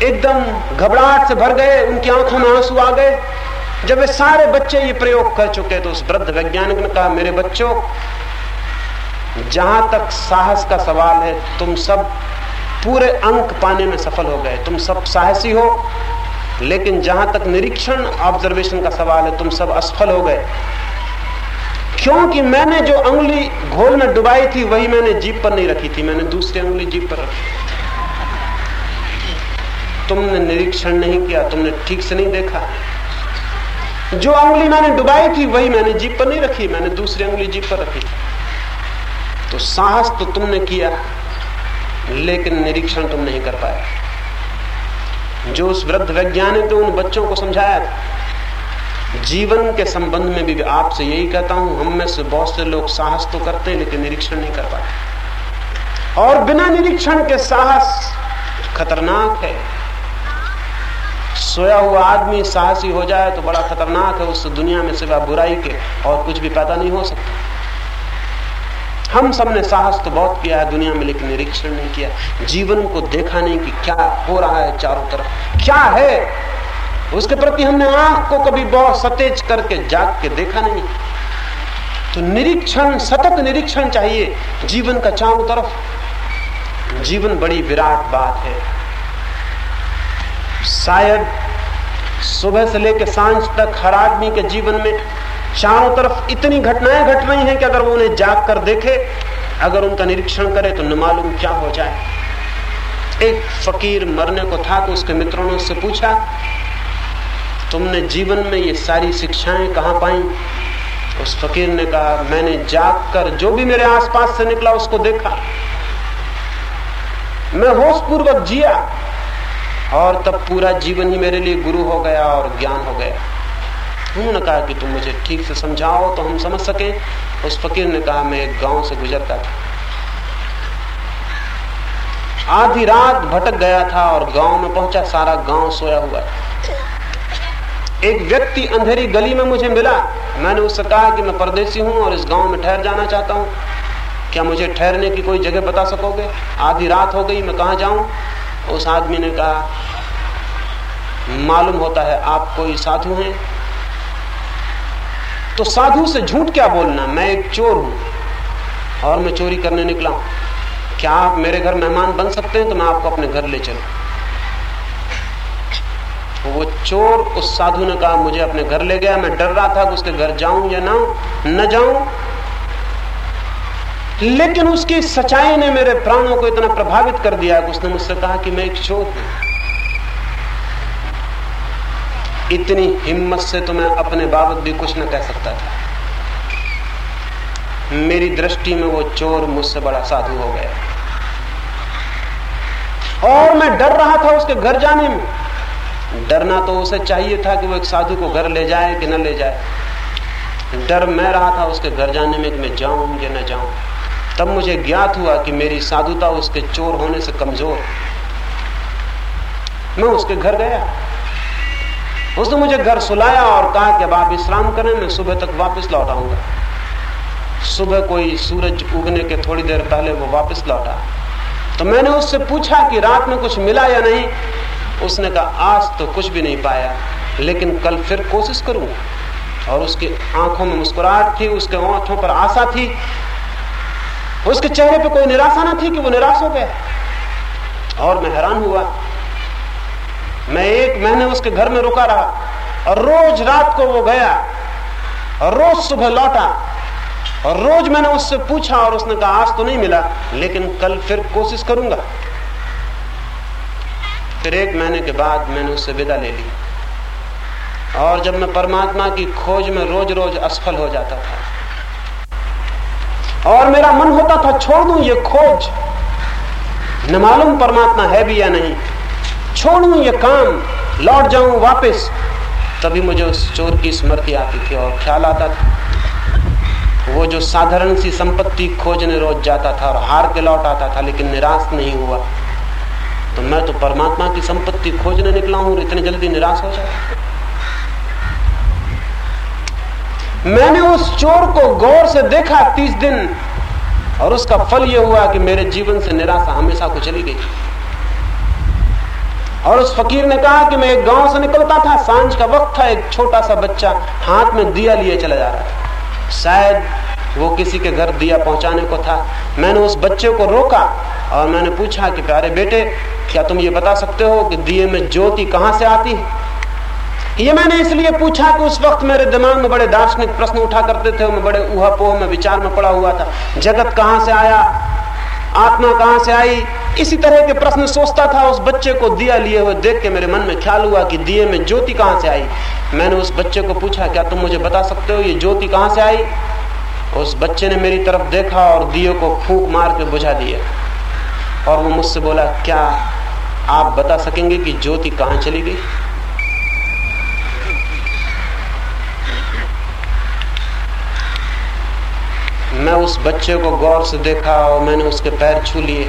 एकदम घबराहट से भर गए, उनकी आँखों में आँसू आ गए। जब वे सारे बच्चे ये प्रयोग कर चुके तो उस वृद्ध वैज्ञानिक ने कहा, मेरे बच्चों जहाँ तक साहस का सवाल है, तुम सब पूरे अंक पाने में सफल हो गए। तुम सब साहसी हो, लेकिन जहाँ तक निरीक्षण ऑब्जर्वेशन का सवाल है, तुम सब असफल हो गए। क्योंकि मैंने जो उंगली घोल में डुबाई थी, वही मैंने जीप पर नहीं रखी थी, मैंने दूसरी उंगली जीप पर रखी। तुमने निरीक्षण नहीं किया, तुमने ठीक से नहीं देखा। जो उंगली मैंने डुबाई थी, वही मैंने जीप पर नहीं रखी, मैंने दूसरी उंगली जीप पर रखी तो साहस तो तुमने किया, लेकिन निरीक्षण तुम नहीं कर पाए। जो उस वृद्ध वैज्ञानिक ने उन बच्चों को समझाया था, जीवन के संबंध में भी आपसे यही कहता हूँ, हम में से बहुत से लोग साहस तो करते हैं, लेकिन निरीक्षण नहीं कर पाते। और बिना निरीक्षण के साहस खतरनाक है। सोया हुआ आदमी साहसी हो जाए तो बड़ा खतरनाक है, उस दुनिया में सिवा बुराई के और कुछ भी पैदा नहीं हो सकता। हम सबने साहस तो बहुत किया है दुनिया में, लेकिन निरीक्षण नहीं किया। जीवन को देखा नहीं कि क्या हो रहा है चारों तरफ़। क्या है? उसके प्रति हमने आँख को कभी बहुत सतेज करके जाग के देखा नहीं। तो निरीक्षण, सतत निरीक्षण चाहिए जीवन का चारों तरफ़। जीवन बड़ी विराट बात है। शायद सुबह से लेकर साँझ तक हर आदमी के जीवन में चारों तरफ़ इतनी घटनाएँ घट रही हैं कि अगर वो उन्हें जाग कर देखे, अगर उनका निरीक्षण करे तो न मालूम क्या हो जाए। एक फकीर मरने को था तो उसके मित्रों ने उससे पूछा, तुमने जीवन में ये सारी शिक्षाएँ कहाँ पाई? उस फकीर ने कहा, मैंने जाग कर जो भी मेरे आसपास से निकला उसको देखा। मैं होश पूर्वक जिया और तब पूरा जीवन ही मेरे लिए गुरु हो गया और ज्ञान हो गया। उन्होंने कहा कि तुम मुझे ठीक से समझाओ तो हम समझ सके। उस फकीर ने कहा, मैं एक गाँव से गुजरता था। आधी रात भटक गया था और गाँव में पहुँचा, सारा गाँव सोया हुआ एक व्यक्ति अंधेरी गली में मुझे मिला। मैंने उससे कहा कि मैं परदेसी हूँ और इस गाँव में ठहर जाना चाहता हूँ। क्या मुझे ठहरने की कोई जगह बता सकोगे? आधी रात हो गई, मैं कहा जाऊँ? उस आदमी ने कहा, मालूम होता है आप कोई साधु हैं तो साधु से झूठ क्या बोलना? मैं एक चोर हूँ और मैं चोरी करने निकला हूँ। क्या आप मेरे घर मेहमान बन सकते हैं तो मैं आपको अपने घर ले चलू? तो वो चोर उस साधु ने कहा, मुझे अपने घर ले गया, मैं डर रहा था कि उसके घर जाऊँ या ना, न जाऊँ। लेकिन उसकी सच्चाई ने मेरे प्राणों को इतना प्रभावित कर दिया कि उसने मुझसे कहा कि मैं एक चोर हूँ। इतनी हिम्मत से तो मैं अपने बाबत भी कुछ न कह सकता था। मेरी दृष्टि में वो चोर मुझसे बड़ा साधु हो गया। और मैं डर रहा था उसके घर जाने में। डरना तो उसे चाहिए था कि वो एक साधु को घर ले जाए कि न ले जाए। डर मैं रहा था उसके घर जाने में कि मैं जाऊँ या न जाऊँ। तब मुझे ज्ञात हुआ कि मेरी साधुता उसके चोर होने से कमज़ोर। मैं उसके घर गया। उसने मुझे घर सुलाया और कहा कि अब आप विश्राम करें मैं सुबह तक वापस लौट आऊँगा। सुबह कोई सूरज उगने के थोड़ी देर पहले वो वापस लौटा। तो मैंने उससे पूछा कि, रात में कुछ मिला या नहीं? उसने कहा, आज तो कुछ भी नहीं पाया, लेकिन कल फिर कोशिश करूँगा। और उसकी आँखों में मुस्कुराहट थी, उसके ओठों पर आशा थी, उसके चेहरे पे कोई निराशा ना थी कि वो निराश हो गया। और मैं हैरान हुआ मैं एक महीने उसके घर में रुका रहा। और रोज रात को वो गया। और रोज सुबह लौटा। और रोज मैंने उससे पूछा और उसने कहा, आज तो नहीं मिला, लेकिन कल फिर कोशिश करूँगा। फिर एक महीने के बाद मैंने उससे विदा ले ली। और जब मैं परमात्मा की खोज में रोज रोज असफल हो जाता था। और मेरा मन होता था, छोड़ दूँ ये खोज। न मालूम परमात्मा है भी या नहीं। छोड़ू ये काम, लौट जाऊँ वापस। तभी मुझे उस चोर की स्मृति आती थी और ख्याल आता था। वो जो साधारण सी संपत्ति खोजने रोज जाता था और हार के लौट आता था, लेकिन निराश नहीं हुआ। तो मैं तो परमात्मा की संपत्ति खोजने निकला हूँ इतनी जल्दी निराश हो जाता मैंने उस चोर को गौर से देखा तीस दिन, और उसका फल यह हुआ कि मेरे जीवन से निराशा हमेशा को चली गई। और उस फकीर ने कहा कि मैं एक गाँव से निकलता था, साँझ का वक्त था, एक छोटा सा बच्चा हाथ में दिया लिए चला जा रहा था। शायद वो किसी के घर दिया पहुँचाने को था। मैंने उस बच्चे को रोका और मैंने पूछा कि प्यारे बेटे, क्या तुम ये बता सकते हो कि दिए में ज्योति कहाँ से आती है? ये मैंने इसलिए पूछा कि उस वक्त मेरे दिमाग में बड़े दार्शनिक प्रश्न उठा करते थे मैं बड़े ऊहापोह में विचार में पड़ा हुआ था। जगत कहाँ से आया? आत्मा कहाँ से आई? इसी तरह के प्रश्न सोचता था, उस बच्चे को दिया लिए हुए देख के मेरे मन में ख्याल हुआ कि दिए में ज्योति कहाँ से आई? मैंने उस बच्चे को पूछा, क्या तुम मुझे बता सकते हो ये ज्योति कहाँ से आई? उस बच्चे ने मेरी तरफ़ देखा और दिए को फूक मार के बुझा दिया। और वो मुझसे बोला, क्या आप बता सकेंगे कि ज्योति कहाँ चली गई? मैं उस बच्चे को गौर से देखा और मैंने उसके पैर छू लिए।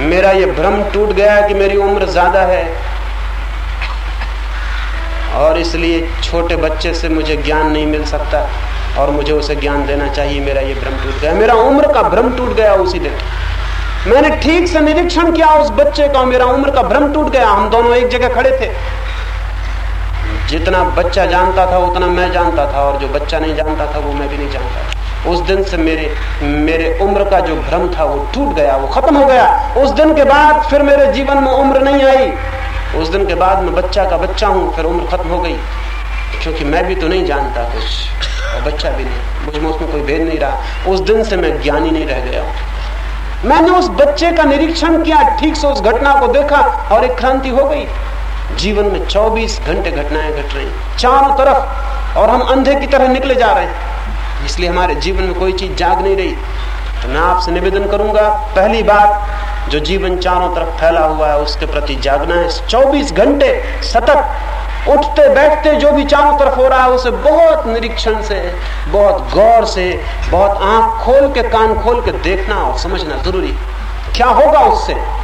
मेरा ये भ्रम टूट गया कि मेरी उम्र ज़्यादा है और इसलिए छोटे बच्चे से मुझे ज्ञान नहीं मिल सकता और मुझे उसे ज्ञान देना चाहिए। मेरा ये भ्रम टूट गया। मेरा उम्र का भ्रम टूट गया उसी दिन। मैंने ठीक से निरीक्षण किया उस बच्चे का मेरा उम्र का भ्रम टूट गया। हम दोनों एक जगह खड़े थे। जितना बच्चा जानता था, उतना मैं जानता था, और जो बच्चा नहीं जानता था, वो मैं भी नहीं जानता उस दिन से मेरे मेरे उम्र का जो भ्रम था, वो टूट गया, वो खत्म हो गया। उस दिन के बाद फिर मेरे जीवन में उम्र नहीं आई। उस दिन के बाद मैं बच्चा का बच्चा हूँ, फिर उम्र खत्म हो गई। क्योंकि मैं भी तो नहीं जानता कुछ, और बच्चा भी नहीं। मुझमें उसमें कोई भेद नहीं रहा। उस दिन से मैं ज्ञानी नहीं रह गया। मैंने उस बच्चे का निरीक्षण किया, ठीक से उस घटना को देखा, और एक क्रांति हो गई। जीवन में 24 घंटे घटनाएँ घट रही चारों तरफ़ और हम अंधे की तरह निकले जा रहे हैं। इसलिए हमारे जीवन में कोई चीज़ जाग नहीं रही। तो मैं आपसे निवेदन करूँगा, पहली बात, जो जीवन चारों तरफ़ फैला हुआ है, उसके प्रति जागना है। 24 घंटे सतत उठते बैठते जो भी चारों तरफ़ हो रहा है, उसे बहुत निरीक्षण से, बहुत गौर से, बहुत आँख खोल के, कान खोल के देखना और समझना ज़रूरी क्या होगा उससे?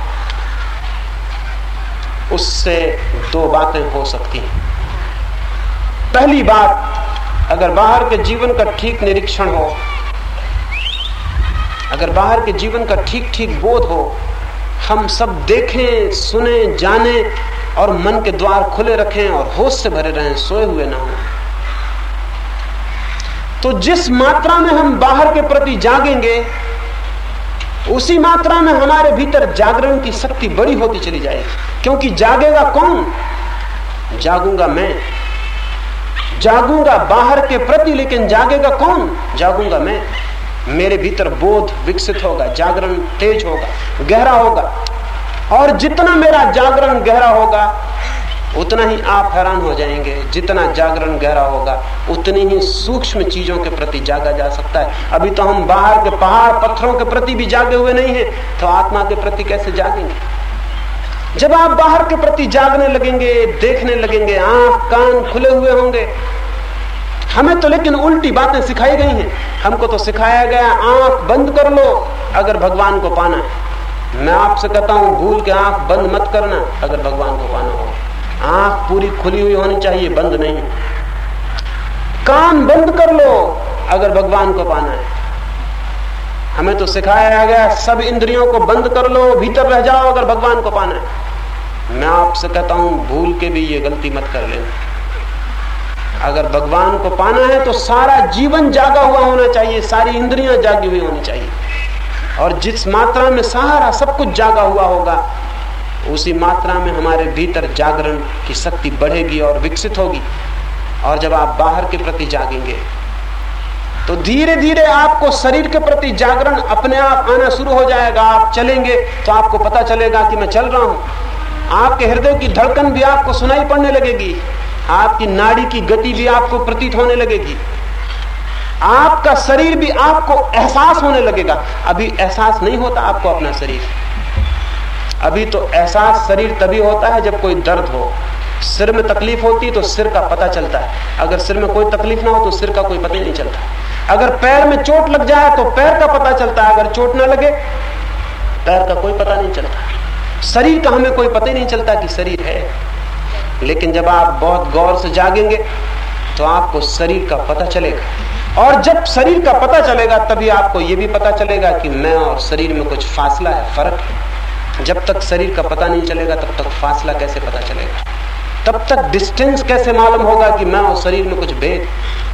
उससे दो बातें हो सकती हैं। पहली बात, अगर बाहर के जीवन का ठीक निरीक्षण हो, अगर बाहर के जीवन का ठीक ठीक बोध हो, हम सब देखें, सुने, जाने और मन के द्वार खुले रखें और होश से भरे रहें, सोए हुए ना हो। तो जिस मात्रा में हम बाहर के प्रति जागेंगे उसी मात्रा में हमारे भीतर जागरण की शक्ति बड़ी होती चली जाएगी क्योंकि जागेगा कौन? जागूँगा मैं। जागूँगा बाहर के प्रति, लेकिन जागेगा कौन? जागूँगा मैं। मेरे भीतर बोध विकसित होगा, जागरण तेज होगा, गहरा होगा। और जितना मेरा जागरण गहरा होगा उतना ही आप हैरान हो जाएँगे, जितना जागरण गहरा होगा, उतनी ही सूक्ष्म चीज़ों के प्रति जागा जा सकता है। अभी तो हम बाहर के पहाड़ पत्थरों के प्रति भी जागे हुए नहीं हैं तो आत्मा के प्रति कैसे जागेंगे? जब आप बाहर के प्रति जागने लगेंगे, देखने लगेंगे, आँख कान खुले हुए होंगे, हमें तो लेकिन उल्टी बातें सिखाई गई हैं। हमको तो सिखाया गया, आँख बंद कर लो, अगर भगवान को पाना है। मैं आपसे कहता हूँ, भूल के आँख बंद मत करना, अगर भगवान को पाना हो। आँख पूरी खुली हुई होनी चाहिए, बंद नहीं। कान बंद कर लो, अगर भगवान को पाना है। हमें तो सिखाया गया, सब इंद्रियों को बंद कर लो, भीतर रह जाओ अगर भगवान को पाना है। मैं आपसे कहता हूँ, भूल के भी ये गलती मत कर लेना। अगर भगवान को पाना है तो सारा जीवन जागा हुआ होना चाहिए, सारी इंद्रियाँ जागी हुई होनी चाहिए। और जिस मात्रा में सारा सब कुछ जागा हुआ होगा उसी मात्रा में हमारे भीतर जागरण की शक्ति बढ़ेगी और विकसित होगी। और जब आप बाहर के प्रति जागेंगे तो धीरे धीरे आपको शरीर के प्रति जागरण अपने आप आना शुरू हो जाएगा। आप चलेंगे तो आपको पता चलेगा कि मैं चल रहा हूँ। आपके हृदय की धड़कन भी आपको सुनाई पड़ने लगेगी। आपकी नाड़ी की गति भी आपको प्रतीत होने लगेगी। आपका शरीर भी आपको एहसास होने लगेगा। अभी एहसास नहीं होता आपको अपना शरीर। अभी तो एहसास शरीर तभी होता है जब कोई दर्द हो। सिर में तकलीफ़ होती तो सिर का पता चलता है। अगर सिर में कोई तकलीफ़ ना हो तो सिर का कोई पता ही नहीं चलता। अगर पैर में चोट लग जाए तो पैर का पता चलता है। अगर चोट ना लगे, पैर का कोई पता नहीं चलता। शरीर का हमें कोई पता ही नहीं चलता कि शरीर है। लेकिन जब आप बहुत गौर से जागेंगे तो आपको शरीर का पता चलेगा। और जब शरीर का पता चलेगा, तभी आपको यह भी पता चलेगा कि मैं और शरीर में कुछ फासला है, फ़र्क है। जब तक शरीर का पता नहीं चलेगा, तब तक फासला कैसे पता चलेगा? तब तक डिस्टेंस कैसे मालूम होगा कि मैं और शरीर में कुछ भेद?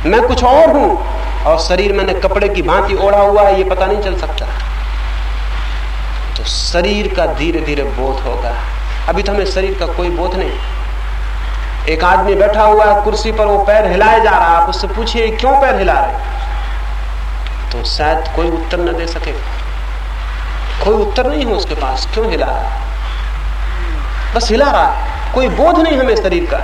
मैं कुछ और हूँ और शरीर मैंने कपड़े की भांति ओढ़ा हुआ है, ये पता नहीं चल सकता। तो शरीर का धीरे धीरे बोध होगा। अभी तो हमें शरीर का कोई बोध नहीं। एक आदमी बैठा हुआ है, कुर्सी पर वो पैर हिलाए जा रहा है। आप उससे पूछिए क्यों पैर हिला रहे? तो शायद कोई उत्तर न दे सके। कोई उत्तर नहीं है उसके पास, क्यों हिला रहा है? बस हिला रहा है, कोई बोध नहीं हमें शरीर का।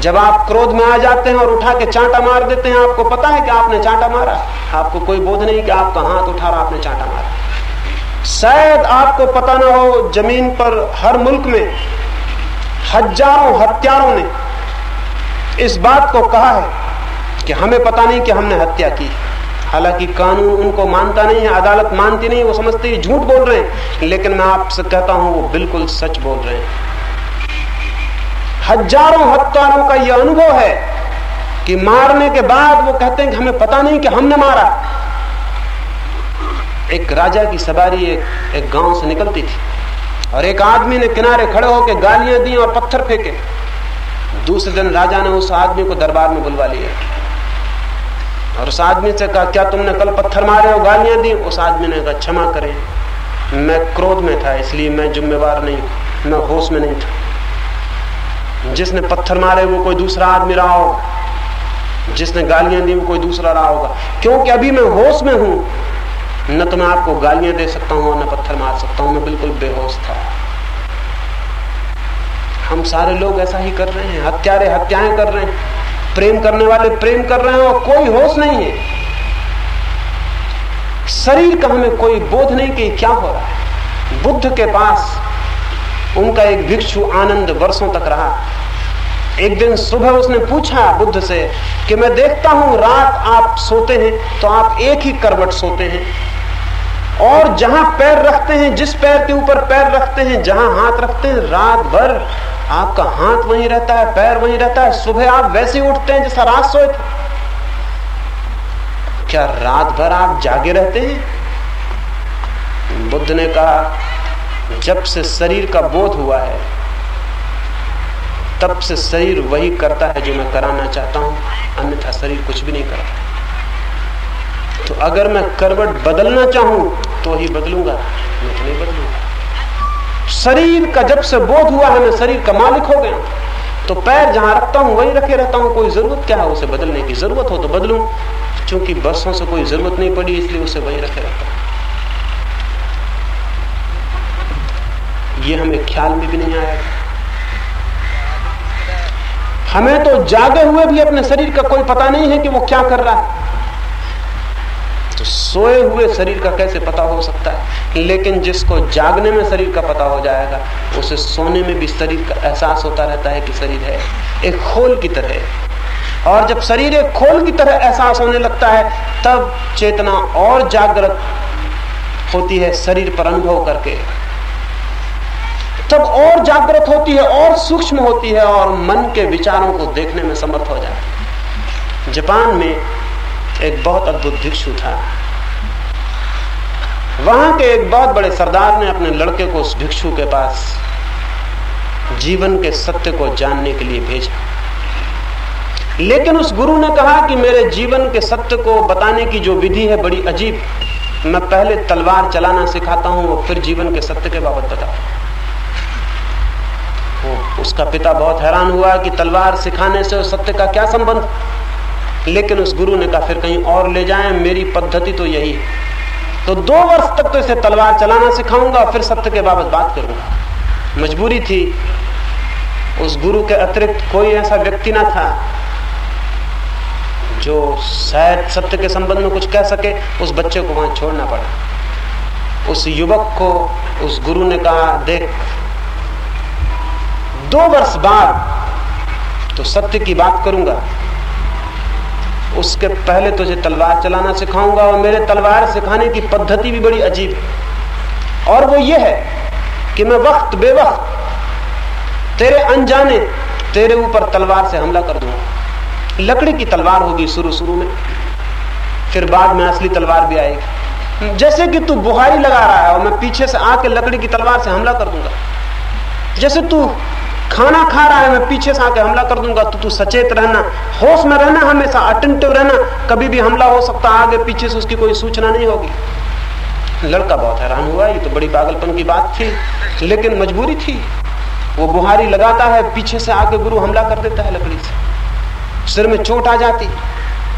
जब आप क्रोध में आ जाते हैं और उठा के चांटा मार देते हैं, आपको पता है कि आपने चांटा मारा? आपको कोई बोध नहीं कि आपका हाथ उठा रहा, आपने चांटा मारा। शायद आपको पता ना हो, ज़मीन पर हर मुल्क में हज़ारों हत्यारों ने इस बात को कहा है कि हमें पता नहीं कि हमने हत्या की। हालाँकि कानून उनको मानता नहीं है अदालत मानती नहीं वो समझते झूठ बोल रहे हैं। लेकिन मैं आपसे कहता हूँ वो बिल्कुल सच बोल रहे हैं। हज़ारों हत्यारों का यह अनुभव है कि मारने के बाद वो कहते हैं कि हमें पता नहीं कि हमने मारा। एक राजा की सवारी एक, एक गाँव से निकलती थी और एक आदमी ने किनारे खड़े होकर गालियाँ दी और पत्थर फेंके। दूसरे दिन राजा ने उस आदमी को दरबार में बुलवा लिया। और उस आदमी से कहा, क्या तुमने कल पत्थर मारे हो गालियाँ दी? उस आदमी ने कहा, क्षमा करें। मैं क्रोध में था, इसलिए मैं जिम्मेवार नहीं मैं होश में नहीं था। जिसने पत्थर मारे, वो कोई दूसरा आदमी रहा होगा। जिसने गालियाँ दी, वो कोई दूसरा रहा होगा। क्योंकि अभी मैं होश में हूँ, न तो मैं आपको गालियाँ दे सकता हूँ न पत्थर मार सकता हूँ। मैं बिल्कुल बेहोश था। हम सारे लोग ऐसा ही कर रहे हैं, हत्यारे हत्याएँ कर रहे हैं। प्रेम करने वाले प्रेम कर रहे हैं और कोई होश नहीं है। शरीर का हमें कोई बोध नहीं कि क्या हो रहा है। बुद्ध के पास उनका एक भिक्षु आनंद वर्षों तक रहा। एक दिन सुबह उसने पूछा बुद्ध से कि मैं देखता हूँ रात आप सोते हैं तो आप एक ही करवट सोते हैं। और जहाँ पैर रखते हैं, जिस पैर के ऊपर पैर रखते हैं, जहाँ हाथ रखते हैं, रात भर आपका हाथ वहीं रहता है, पैर वहीं रहता है, सुबह आप वैसे उठते हैं जैसा रात सोए थे। क्या रात भर आप जागे रहते हैं? बुद्ध ने कहा, जब से शरीर का बोध हुआ है, तब से शरीर वही करता है जो मैं कराना चाहता हूँ, अन्यथा शरीर कुछ भी नहीं करता। तो अगर मैं करवट बदलना चाहूँ तो ही बदलूँगा तो नहीं बदलूँगा। शरीर का जब से बोध हुआ है, मैं शरीर का मालिक हो गया। तो पैर जहाँ रखता हूँ, वहीं रखे रहता हूँ, कोई ज़रूरत क्या है उसे बदलने की? ज़रूरत हो तो बदलू। क्योंकि बरसों से कोई ज़रूरत नहीं पड़ी, इसलिए उसे वहीं रखे रहता हूँ। ये हमें ख्याल में भी नहीं आएगा हमें तो जागे हुए भी अपने शरीर का कोई पता नहीं है कि वो क्या कर रहा है। तो सोए हुए शरीर का कैसे पता हो सकता है? लेकिन जिसको जागने में शरीर का पता हो जाएगा, उसे सोने में भी शरीर का एहसास होता रहता है कि शरीर है एक खोल की तरह। और जब शरीर एक खोल की तरह एहसास होने लगता है, तब चेतना और जागृत होती है शरीर पर अनुभव करके। तब और जागृत होती है और सूक्ष्म होती है और मन के विचारों को देखने में समर्थ हो जाए जापान में एक बहुत अद्भुत भिक्षु था। वहाँ के एक बहुत बड़े सरदार ने अपने लड़के को उस भिक्षु के पास जीवन के सत्य को जानने के लिए भेजा। लेकिन उस गुरु ने कहा कि मेरे जीवन के सत्य को बताने की जो विधि है बड़ी अजीब, मैं पहले तलवार चलाना सिखाता हूँ और फिर जीवन के सत्य के बाबत बताता उसका पिता बहुत हैरान हुआ कि तलवार सिखाने से सत्य का क्या संबंध? लेकिन उस गुरु ने कहा, फिर कहीं और ले जाएँ, मेरी पद्धति तो यही है। तो दो वर्ष तक तो इसे तलवार चलाना सिखाऊँगा, फिर सत्य के बाबत बात करूँगा। मजबूरी थी। उस गुरु के अतिरिक्त कोई ऐसा व्यक्ति ना था जो शायद सत्य के संबंध में कुछ कह सके, उस बच्चे को वहाँ छोड़ना पड़ा। उस युवक को, उस गुरु ने कहा, देख, दो वर्ष बाद तो सत्य की बात करूँगा। उसके पहले तुझे तलवार चलाना सिखाऊँगा और मेरे तलवार सिखाने की पद्धति भी बड़ी अजीब है। और वो ये है कि मैं वक्त बेवक्त तेरे अनजाने, तेरे ऊपर तलवार से हमला कर दूँगा। लकड़ी की तलवार होगी शुरू शुरू में, फिर बाद में असली तलवार भी आएगी। जैसे कि तू बुहारी लगा रहा है और मैं पीछे से आके लकड़ी की तलवार से हमला कर दूँगा। जैसे तू खाना खा रहा है, मैं पीछे से आके हमला कर दूँगा। तो तू सचेत रहना, होश में रहना, हमेशा अटेंटिव रहना। कभी भी हमला हो सकता, आगे पीछे से उसकी कोई सूचना नहीं होगी। लड़का बहुत हैरान हुआ, ये तो बड़ी पागलपन की बात थी, लेकिन मजबूरी थी। वो बुहारी लगाता है, पीछे से आके गुरु हमला कर देता है लकड़ी से। सिर में चोट आ जाती,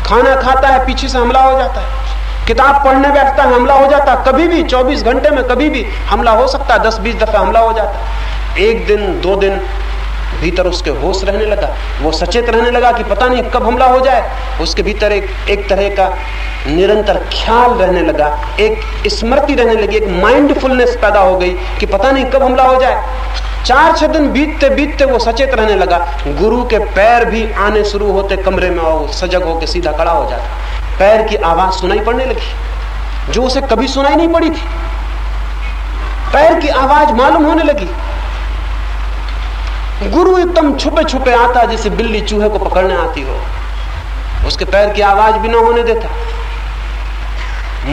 खाना खाता है, पीछे से हमला हो जाता है। किताब पढ़ने बैठता है, हमला हो जाता, कभी भी 24 घंटे में कभी भी हमला हो सकता है 10-20 दफ़ा हमला हो जाता। एक दिन, दो दिन भीतर उसके होश रहने लगा। वो सचेत रहने लगा कि पता नहीं कब हमला हो जाए। उसके भीतर एक एक तरह का निरंतर ख्याल रहने लगा। एक स्मृति रहने लगी, एक माइंडफुलनेस पैदा हो गई कि पता नहीं कब हमला हो जाए। चार, छह दिन बीतते बीतते वो सचेत रहने लगा। गुरु के पैर भी आने शुरू होते कमरे में और सजग होकर सीधा खड़ा हो जाता। पैर की आवाज़ सुनाई पड़ने लगी। जो उसे कभी सुनाई नहीं पड़ी थी। पैर की आवाज़ मालूम होने लगी। गुरु एकदम छुपे छुपे आता जैसे बिल्ली चूहे को पकड़ने आती हो। उसके पैर की आवाज़ भी ना होने देता।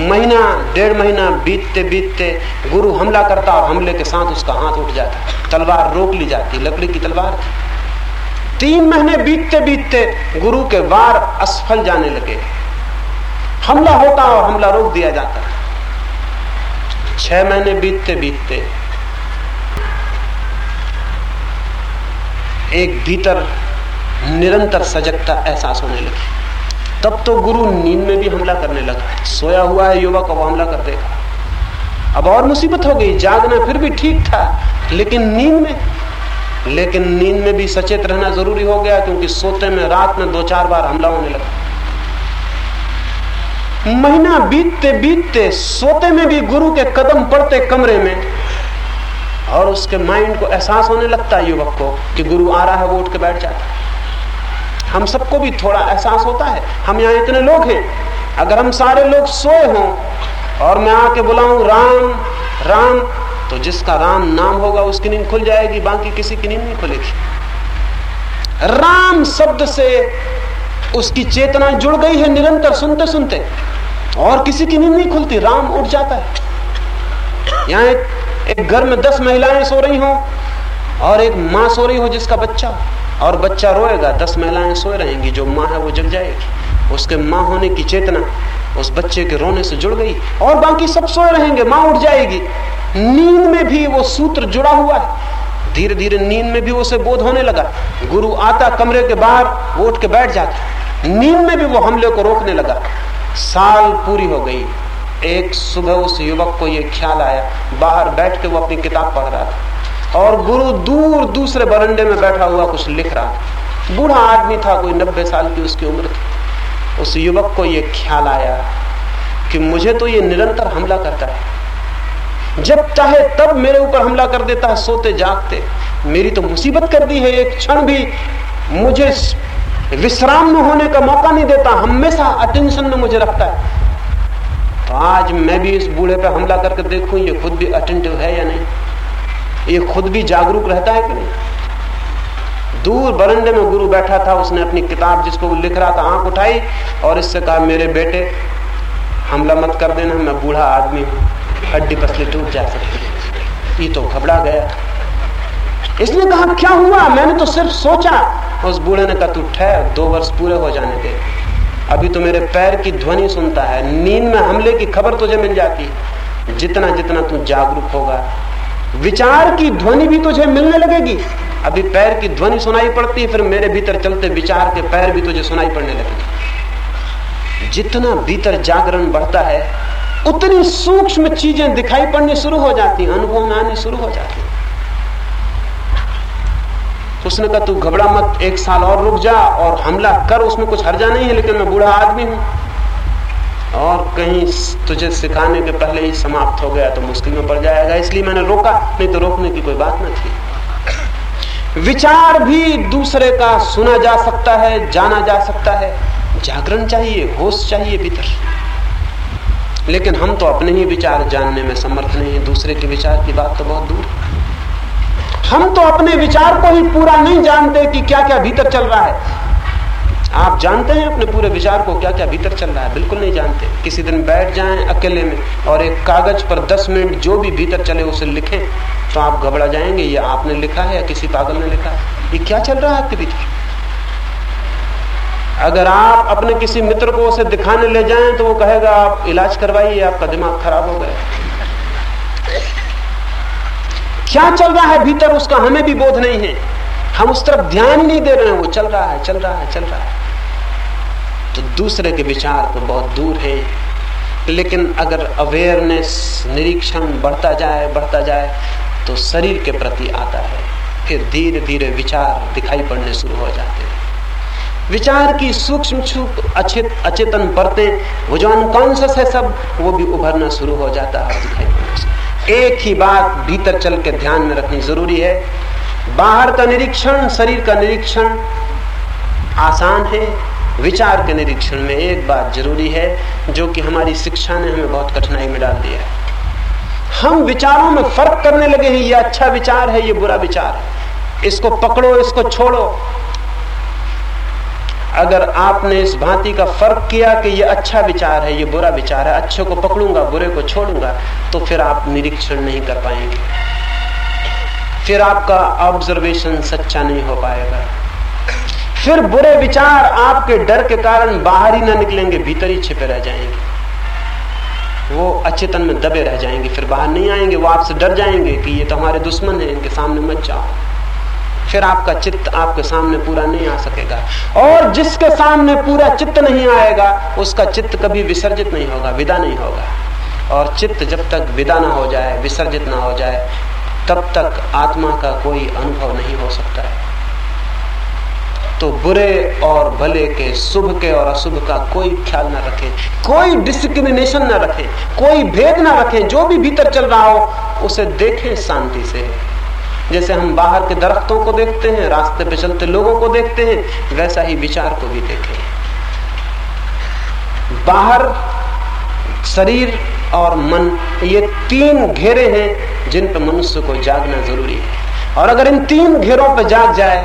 महीना, डेढ़ महीना बीतते बीतते गुरु हमला करता और हमले के साथ उसका हाथ उठ जाता। तलवार रोक ली जाती, लकड़ी की तलवार। तीन महीने बीतते बीतते गुरु के वार असफल जाने लगे। हमला होता और हमला रोक दिया जाता। छह महीने बीतते बीतते एक भीतर निरंतर सजगता एहसास होने लगी। तब तो गुरु नींद में भी हमला करने लगा। सोया हुआ है युवक, अब हमला कर देगा। अब और मुसीबत हो गई, जागना फिर भी ठीक था, लेकिन नींद में, लेकिन नींद में भी सचेत रहना ज़रूरी हो गया, क्योंकि सोते में रात में दो चार बार हमला होने लगा। महीना बीतते बीतते सोते में भी गुरु के कदम पड़ते कमरे में और उसके माइंड को एहसास होने लगता है युवक को कि गुरु आ रहा है, वो उठ के बैठ जाता है। हम सबको भी थोड़ा एहसास होता है। हम यहाँ इतने लोग हैं। अगर हम सारे लोग सोए हों और मैं आके बुलाऊं, राम राम तो जिसका राम नाम होगा उसकी नींद खुल जाएगी, बाकी किसी की नींद नहीं खुलेगी। राम शब्द से उसकी चेतना जुड़ गई है निरंतर सुनते सुनते, और किसी की नींद नहीं खुलती। राम उठ जाता है। यहाँ एक, घर में दस महिलाएँ सो रही हो और एक माँ सो रही हो जिसका बच्चा। और बच्चा रोएगा दस महिलाएँ सोए रहेंगी जो माँ है वो जग जाएगी। उसके माँ होने की चेतना उस बच्चे के रोने से जुड़ गई और बाकी सब सोए रहेंगे माँ उठ जाएगी। नींद में भी वो सूत्र जुड़ा हुआ है। धीरे धीरे नींद में भी उसे बोध होने लगा। गुरु आता कमरे के बाहर वो उठ के बैठ जाता। नींद में भी वो हमले को रोकने लगा। साल पूरी हो गई। एक सुबह उस युवक को ये ख्याल आया, बाहर बैठ के वो अपनी किताब पढ़ रहा था। और गुरु दूर दूसरे बरंडे में बैठा हुआ कुछ लिख रहा था। बूढ़ा आदमी था, कोई नब्बे साल की उसकी उम्र थी। उस युवक को यह ख्याल आया कि मुझे तो ये निरंतर हमला करता है। जब चाहे तब मेरे ऊपर हमला कर देता है, सोते जागते। मेरी तो मुसीबत कर दी है, एक क्षण भी मुझे विश्राम में होने का मौका नहीं देता, हमेशा अटेंशन में मुझे रखता है। आज मैं भी इस बूढ़े पे हमला करके देखूँ, ये खुद भी अटेंटिव है या नहीं? ये खुद भी जागरूक रहता है कि नहीं? दूर बरंडे में गुरु बैठा था, उसने अपनी किताब जिसको वो लिख रहा था, आँख उठाई और इससे कहा, मेरे बेटे, हमला मत कर देना, मैं बूढ़ा आदमी हूँ, हड्डी पसली टूट जा सकती ये तो घबरा गया। इसने कहा, क्या हुआ? मैंने तो सिर्फ़ सोचा। उस बूढ़े ने कहा, तू ठहर, दो वर्ष पूरे हो जाने दे। अभी तो मेरे पैर की ध्वनि सुनता है। नींद में हमले की खबर तुझे मिल जाती है। जितना जितना तू जागरूक होगा, विचार की ध्वनि भी तुझे मिलने लगेगी। अभी पैर की ध्वनि सुनाई पड़ती है, फिर मेरे भीतर चलते विचार के पैर भी तुझे सुनाई पड़ने लगेगी। जितना भीतर जागरण बढ़ता है, उतनी सूक्ष्म चीज़ें दिखाई पड़नी शुरू हो जाती अनुभव में आनी शुरू हो जाती उसने कहा तू घबरा मत, एक साल और रुक जा और हमला कर, उसमें कुछ हर्जा नहीं है, लेकिन मैं बूढ़ा आदमी हूँ। और कहीं तुझे सिखाने के पहले ही समाप्त हो गया तो मुश्किल में पड़ जाएगा, इसलिए मैंने रोका, नहीं तो रोकने की कोई बात न थी। विचार भी दूसरे का सुना जा सकता है, जाना जा सकता है। जागरण चाहिए, होश चाहिए भीतर। लेकिन हम तो अपने ही विचार जानने में समर्थ नहीं है, दूसरे के विचार की बात तो बहुत दूर हम तो अपने विचार को ही पूरा नहीं जानते कि क्या क्या भीतर चल रहा है। आप जानते हैं अपने पूरे विचार को क्या क्या भीतर चल रहा है? बिल्कुल नहीं जानते। किसी दिन बैठ जाएँ अकेले में और एक कागज़ पर दस मिनट जो भी भीतर चले उसे लिखें तो आप घबरा जाएँगे, ये आपने लिखा है या किसी पागल ने लिखा है? ये क्या चल रहा है आपके भीतर अगर आप अपने किसी मित्र को उसे दिखाने ले जाएँ तो वो कहेगा, आप इलाज करवाइए, आपका दिमाग खराब हो गया। क्या चल रहा है? भीतर उसका हमें भी बोध नहीं है। हम उस तरफ़ ध्यान ही नहीं दे रहे हैं। वो चल रहा है, चल रहा है, चल रहा है। तो दूसरे के विचार तो बहुत दूर है। लेकिन अगर अवेयरनेस निरीक्षण बढ़ता जाए बढ़ता जाए तो शरीर के प्रति आता है। फिर धीरे धीरे विचार दिखाई पड़ने शुरू हो जाते हैं। विचार की सूक्ष्म सूक्ष्म अचेत, अचेतन परतें, वो जो अनकॉन्सियस है सब, वो भी उभरना शुरू हो जाता है दिखाई पड़ने एक ही बात भीतर चल के ध्यान में रखनी ज़रूरी है। बाहर का निरीक्षण, शरीर का निरीक्षण आसान है। विचार के निरीक्षण में एक बात ज़रूरी है, जो कि हमारी शिक्षा ने हमें बहुत कठिनाई में डाल दिया है। हम विचारों में फ़र्क करने लगे हैं, ये अच्छा विचार है, ये बुरा विचार है। इसको पकड़ो, इसको छोड़ो। अगर आपने इस भांति का फ़र्क किया कि ये अच्छा विचार है, ये बुरा विचार है, अच्छे को पकड़ूँगा, बुरे को छोड़ूँगा तो फिर आप निरीक्षण नहीं कर पाएँगे। फिर आपका ऑब्जर्वेशन सच्चा नहीं हो पाएगा। फिर बुरे विचार आपके डर के कारण बाहर ही ना निकलेंगे, भीतर ही छिपे रह जाएँगे। वो अचेतन में दबे रह जाएँगे, फिर बाहर नहीं आएँगे, वो आपसे डर जाएँगे कि ये तो हमारे दुश्मन है, इनके सामने मत जाओ। फिर आपका चित्त आपके सामने पूरा नहीं आ सकेगा। और जिसके सामने पूरा चित्त नहीं आएगा, उसका चित्त कभी विसर्जित नहीं होगा, विदा नहीं होगा। और चित्त जब तक विदा ना हो जाए, विसर्जित ना हो जाए, तब तक आत्मा का कोई अनुभव नहीं हो सकता है। तो बुरे और भले के, शुभ के और अशुभ का कोई ख्याल ना रखे, कोई डिस्क्रिमिनेशन ना रखे, कोई भेद ना रखे, जो भी भीतर चल रहा हो, उसे देखें शांति से। जैसे हम बाहर के दरख्तों को देखते हैं, रास्ते पे चलते लोगों को देखते हैं, वैसा ही विचार को भी देखें। बाहर शरीर और मन, ये तीन घेरे हैं जिन पर मनुष्य को जागना ज़रूरी है। और अगर इन तीन घेरों पर जाग जाए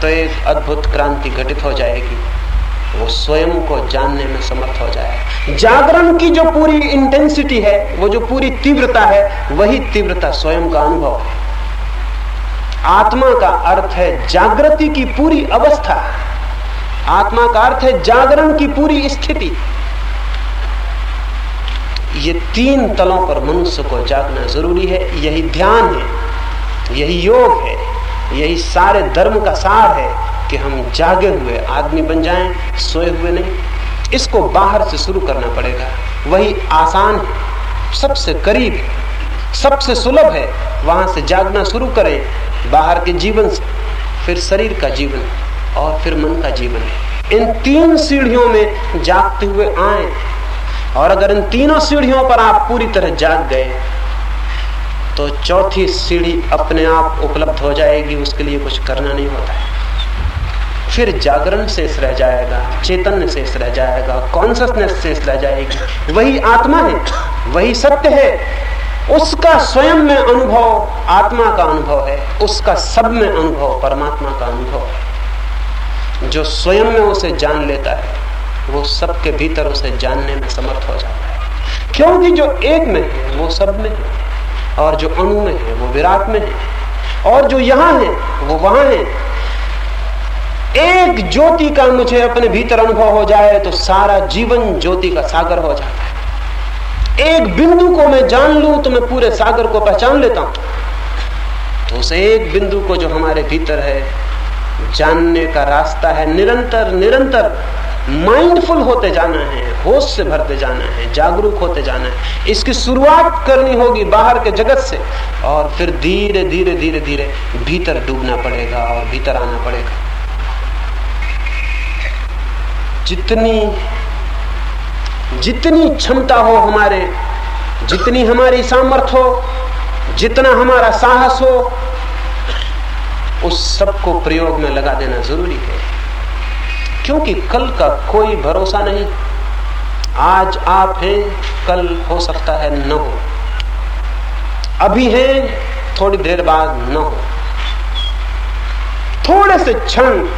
तो एक अद्भुत क्रांति घटित हो जाएगी। वो स्वयं को जानने में समर्थ हो जाए। जागरण की जो पूरी इंटेंसिटी है, वो जो पूरी तीव्रता है, वही तीव्रता स्वयं का अनुभव है। आत्मा का अर्थ है जागृति की पूरी अवस्था। आत्मा का अर्थ है जागरण की पूरी स्थिति। ये तीन तलों पर मनुष्य को जागना ज़रूरी है। यही ध्यान है, यही योग है, यही सारे धर्म का सार है। कि हम जागे हुए आदमी बन जाएँ, सोए हुए नहीं। इसको बाहर से शुरू करना पड़ेगा। वही आसान सबसे करीब सबसे सुलभ है। वहाँ से जागना शुरू करें, बाहर के जीवन से, फिर शरीर का जीवन और फिर मन का जीवन इन तीन सीढ़ियों में जागते हुए आए। और अगर इन तीनों सीढ़ियों पर आप पूरी तरह जाग गए तो चौथी सीढ़ी अपने आप उपलब्ध हो जाएगी, उसके लिए कुछ करना नहीं होता है। फिर जागरण शेष रह जाएगा, चेतन शेष रह जाएगा कॉन्सियसनेस शेष रह जाएगी। वही आत्मा है, वही सत्य है। उसका स्वयं में अनुभव आत्मा का अनुभव है, उसका सब में अनुभव परमात्मा का अनुभव जो स्वयं में उसे जान लेता है, वो सबके भीतर उसे जानने में समर्थ हो जाता है। क्योंकि जो एक में है, वो सब में है, और जो अणु में है, वो विराट में है, और जो यहाँ है, वो वहाँ है एक ज्योति का मुझे अपने भीतर अनुभव हो जाए तो सारा जीवन ज्योति का सागर हो जाता है। एक बिंदु को मैं जान लू तो मैं पूरे सागर को पहचान लेता हूँ। तो उस एक बिंदु को जो हमारे भीतर है, जानने का रास्ता है निरंतर निरंतर माइंडफुल होते जाना है, होश से भरते जाना है, जागरूक होते जाना है। इसकी शुरुआत करनी होगी बाहर के जगत से, और फिर धीरे धीरे धीरे धीरे भीतर डूबना पड़ेगा और भीतर आना पड़ेगा। जितनी जितनी क्षमता हो हमारे, जितनी हमारी सामर्थ्य हो, जितना हमारा साहस हो, उस सबको प्रयोग में लगा देना ज़रूरी है। क्योंकि कल का कोई भरोसा नहीं। आज आप हैं, कल हो सकता है न हो। अभी हैं, थोड़ी देर बाद न हो। थोड़े से क्षण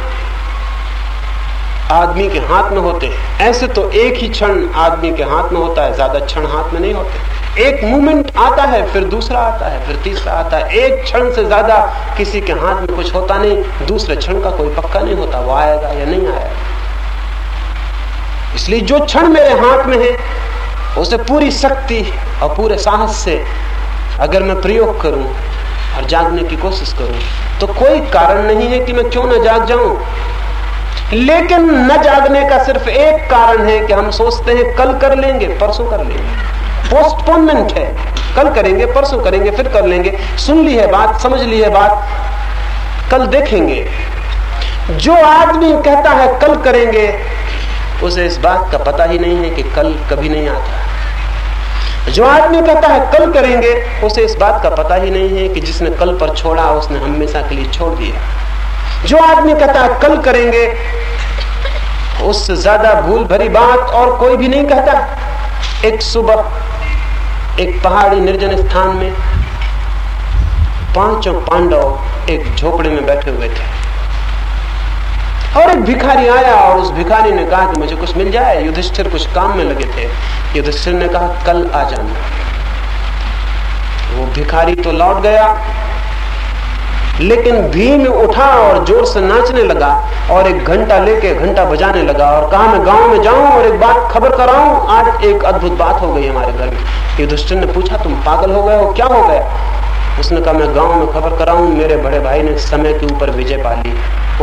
आदमी के हाथ में होते हैं। ऐसे तो एक ही क्षण आदमी के हाथ में होता है, ज़्यादा क्षण हाथ में नहीं होते। एक मूवमेंट आता है, फिर दूसरा आता है, फिर तीसरा आता है। एक क्षण से ज़्यादा किसी के हाथ में कुछ होता नहीं, दूसरे क्षण का कोई पक्का नहीं होता, वो आएगा या नहीं आएगा। इसलिए जो क्षण मेरे हाथ में है, उसे पूरी शक्ति और पूरे साहस से अगर मैं प्रयोग करूँ और जागने की कोशिश करूँ तो कोई कारण नहीं है कि मैं क्यों ना जाग जाऊँ। लेकिन न जागने का सिर्फ़ एक कारण है कि हम सोचते हैं, कल कर लेंगे, परसों कर लेंगे। पोस्टपोनमेंट है। कल करेंगे, परसों करेंगे, फिर कर लेंगे। सुन ली है बात, समझ ली है बात। कल देखेंगे। जो आदमी कहता है कल करेंगे, उसे इस बात का पता ही नहीं है कि कल कभी नहीं आता। जो आदमी कहता है कल करेंगे, उसे इस बात का पता ही नहीं है कि जिसने कल पर छोड़ा, उसने हमेशा के लिए छोड़ दिया। जो आदमी कहता है, कल करेंगे उससे ज़्यादा भूल भरी बात और कोई भी नहीं कहता। एक सुबह, एक पहाड़ी निर्जन स्थान में, पाँचों पांडव एक झोपड़े में बैठे हुए थे। और एक भिखारी आया और उस भिखारी ने कहा कि मुझे कुछ मिल जाए। युधिष्ठिर कुछ काम में लगे थे। युधिष्ठिर ने कहा, कल आ जाना। वो भिखारी तो लौट गया लेकिन भीम उठा और ज़ोर से नाचने लगा और एक घंटा लेके घंटा बजाने लगा और कहा, मैं गाँव में जाऊँ और एक बात खबर कराऊं? आज एक अद्भुत बात हो गई हमारे घर में। युधिष्ठिर ने पूछा, तुम पागल हो गए हो? क्या हो गया? उसने कहा, मैं गाँव में खबर कराऊं, मेरे बड़े भाई ने समय के ऊपर विजय पा ली।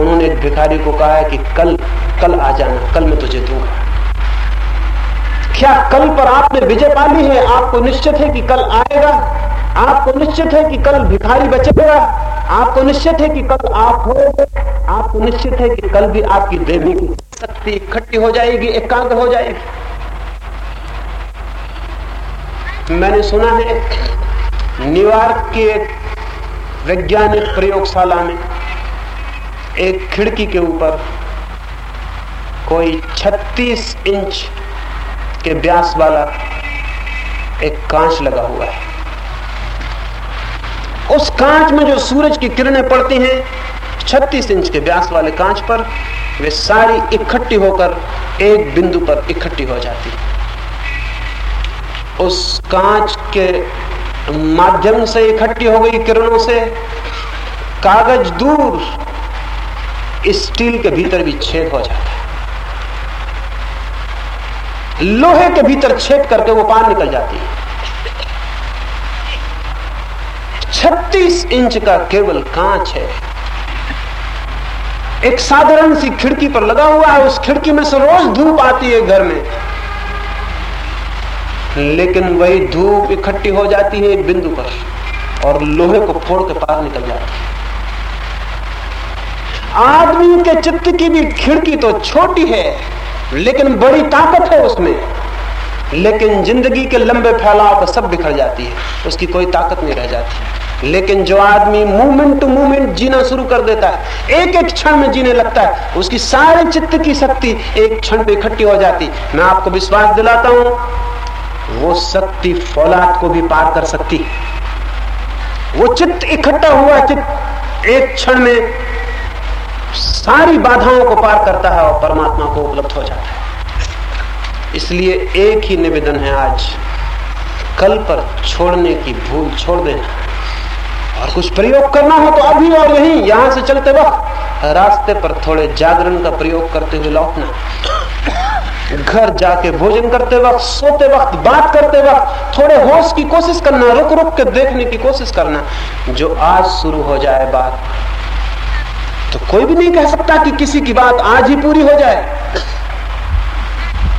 उन्होंने एक भिखारी को कहा कि कल कल आ जाना, कल मैं तुझे दूँगा। क्या कल पर आपने विजय पा ली है? आपको निश्चित है कि कल आएगा? आपको निश्चित है कि कल भिखारी बचेगा। आपको निश्चित है कि कल आप हो आपको निश्चित है कि कल भी आपकी देवी की शक्ति इकट्ठी हो जाएगी, एकांत हो जाएगी। मैंने सुना है, न्यूयॉर्क की एक वैज्ञानिक प्रयोगशाला में एक खिड़की के ऊपर कोई 36 इंच के व्यास वाला एक कांच लगा हुआ है। उस कांच में जो सूरज की किरणें पड़ती हैं 36 इंच के व्यास वाले कांच पर वे सारी इकट्ठी होकर एक बिंदु पर इकट्ठी हो जाती उस कांच के माध्यम से इकट्ठी हो गई किरणों से कागज़ दूर स्टील के भीतर भी छेद हो जाता है। लोहे के भीतर छेद करके वो पार निकल जाती है। 36 इंच का केवल कांच है। एक साधारण सी खिड़की पर लगा हुआ है, उस खिड़की में से रोज धूप आती है घर में। लेकिन वही धूप इकट्ठी हो जाती है बिंदु पर और लोहे को फोड़ के पार निकल जाती है। आदमी के चित्त की भी खिड़की तो छोटी है, लेकिन बड़ी ताकत है उसमें। लेकिन ज़िंदगी के लंबे फैलाव पर सब बिखर जाती है, उसकी कोई ताकत नहीं रह जाती। लेकिन जो आदमी मूवमेंट टू मूवमेंट जीना शुरू कर देता है एक एक क्षण में जीने लगता है, उसकी सारे चित्त की शक्ति एक क्षण पे इकट्ठी हो जाती। मैं आपको विश्वास दिलाता हूँ, वो शक्ति फौलाद को भी पार कर सकती। वो चित्त इकट्ठा हुआ चित्त एक क्षण में सारी बाधाओं को पार करता है और परमात्मा को उपलब्ध हो जाता है। इसलिए एक ही निवेदन है आज, कल पर छोड़ने की भूल छोड़ देना। और कुछ प्रयोग करना हो तो अभी और यहीं, यहाँ से चलते वक्त रास्ते पर थोड़े जागरण का प्रयोग करते हुए लौटना। घर जाके भोजन करते वक्त, सोते वक्त, बात करते वक्त थोड़े होश की कोशिश करना रुक रुक के देखने की कोशिश करना, जो आज शुरू हो जाए बात। तो कोई भी नहीं कह सकता कि किसी की बात आज ही पूरी हो जाए।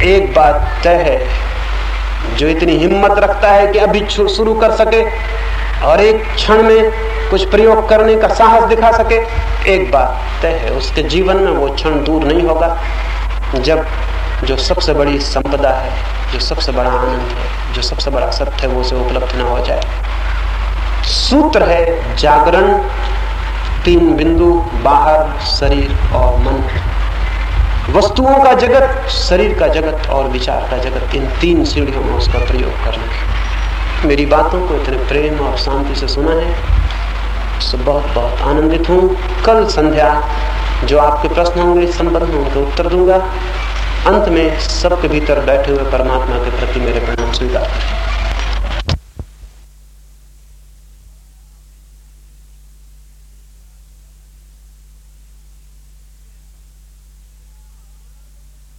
एक बात तय है, जो इतनी हिम्मत रखता है कि अभी शुरू कर सके और एक क्षण में कुछ प्रयोग करने का साहस दिखा सके। एक बात तय है, उसके जीवन में वो क्षण दूर नहीं होगा। जब जो सबसे बड़ी संपदा है, जो सबसे बड़ा आनंद है, जो सबसे बड़ा सत्य है, वो उसे उपलब्ध न हो जाए। सूत्र है, जागरण, तीन बिंदु, बाहर, शरीर और मन। वस्तुओं का जगत, शरीर का जगत और विचार का जगत, इन तीन सीढ़ियों में उसका प्रयोग करना। मेरी बातों को इतने प्रेम और शांति से सुना है बहुत बहुत आनंदित हूँ। कल संध्या जो आपके प्रश्न होंगे, इस संबंध में उनके उत्तर दूँगा। अंत में सबके भीतर बैठे हुए परमात्मा के प्रति मेरे प्रणाम स्वीकार करें।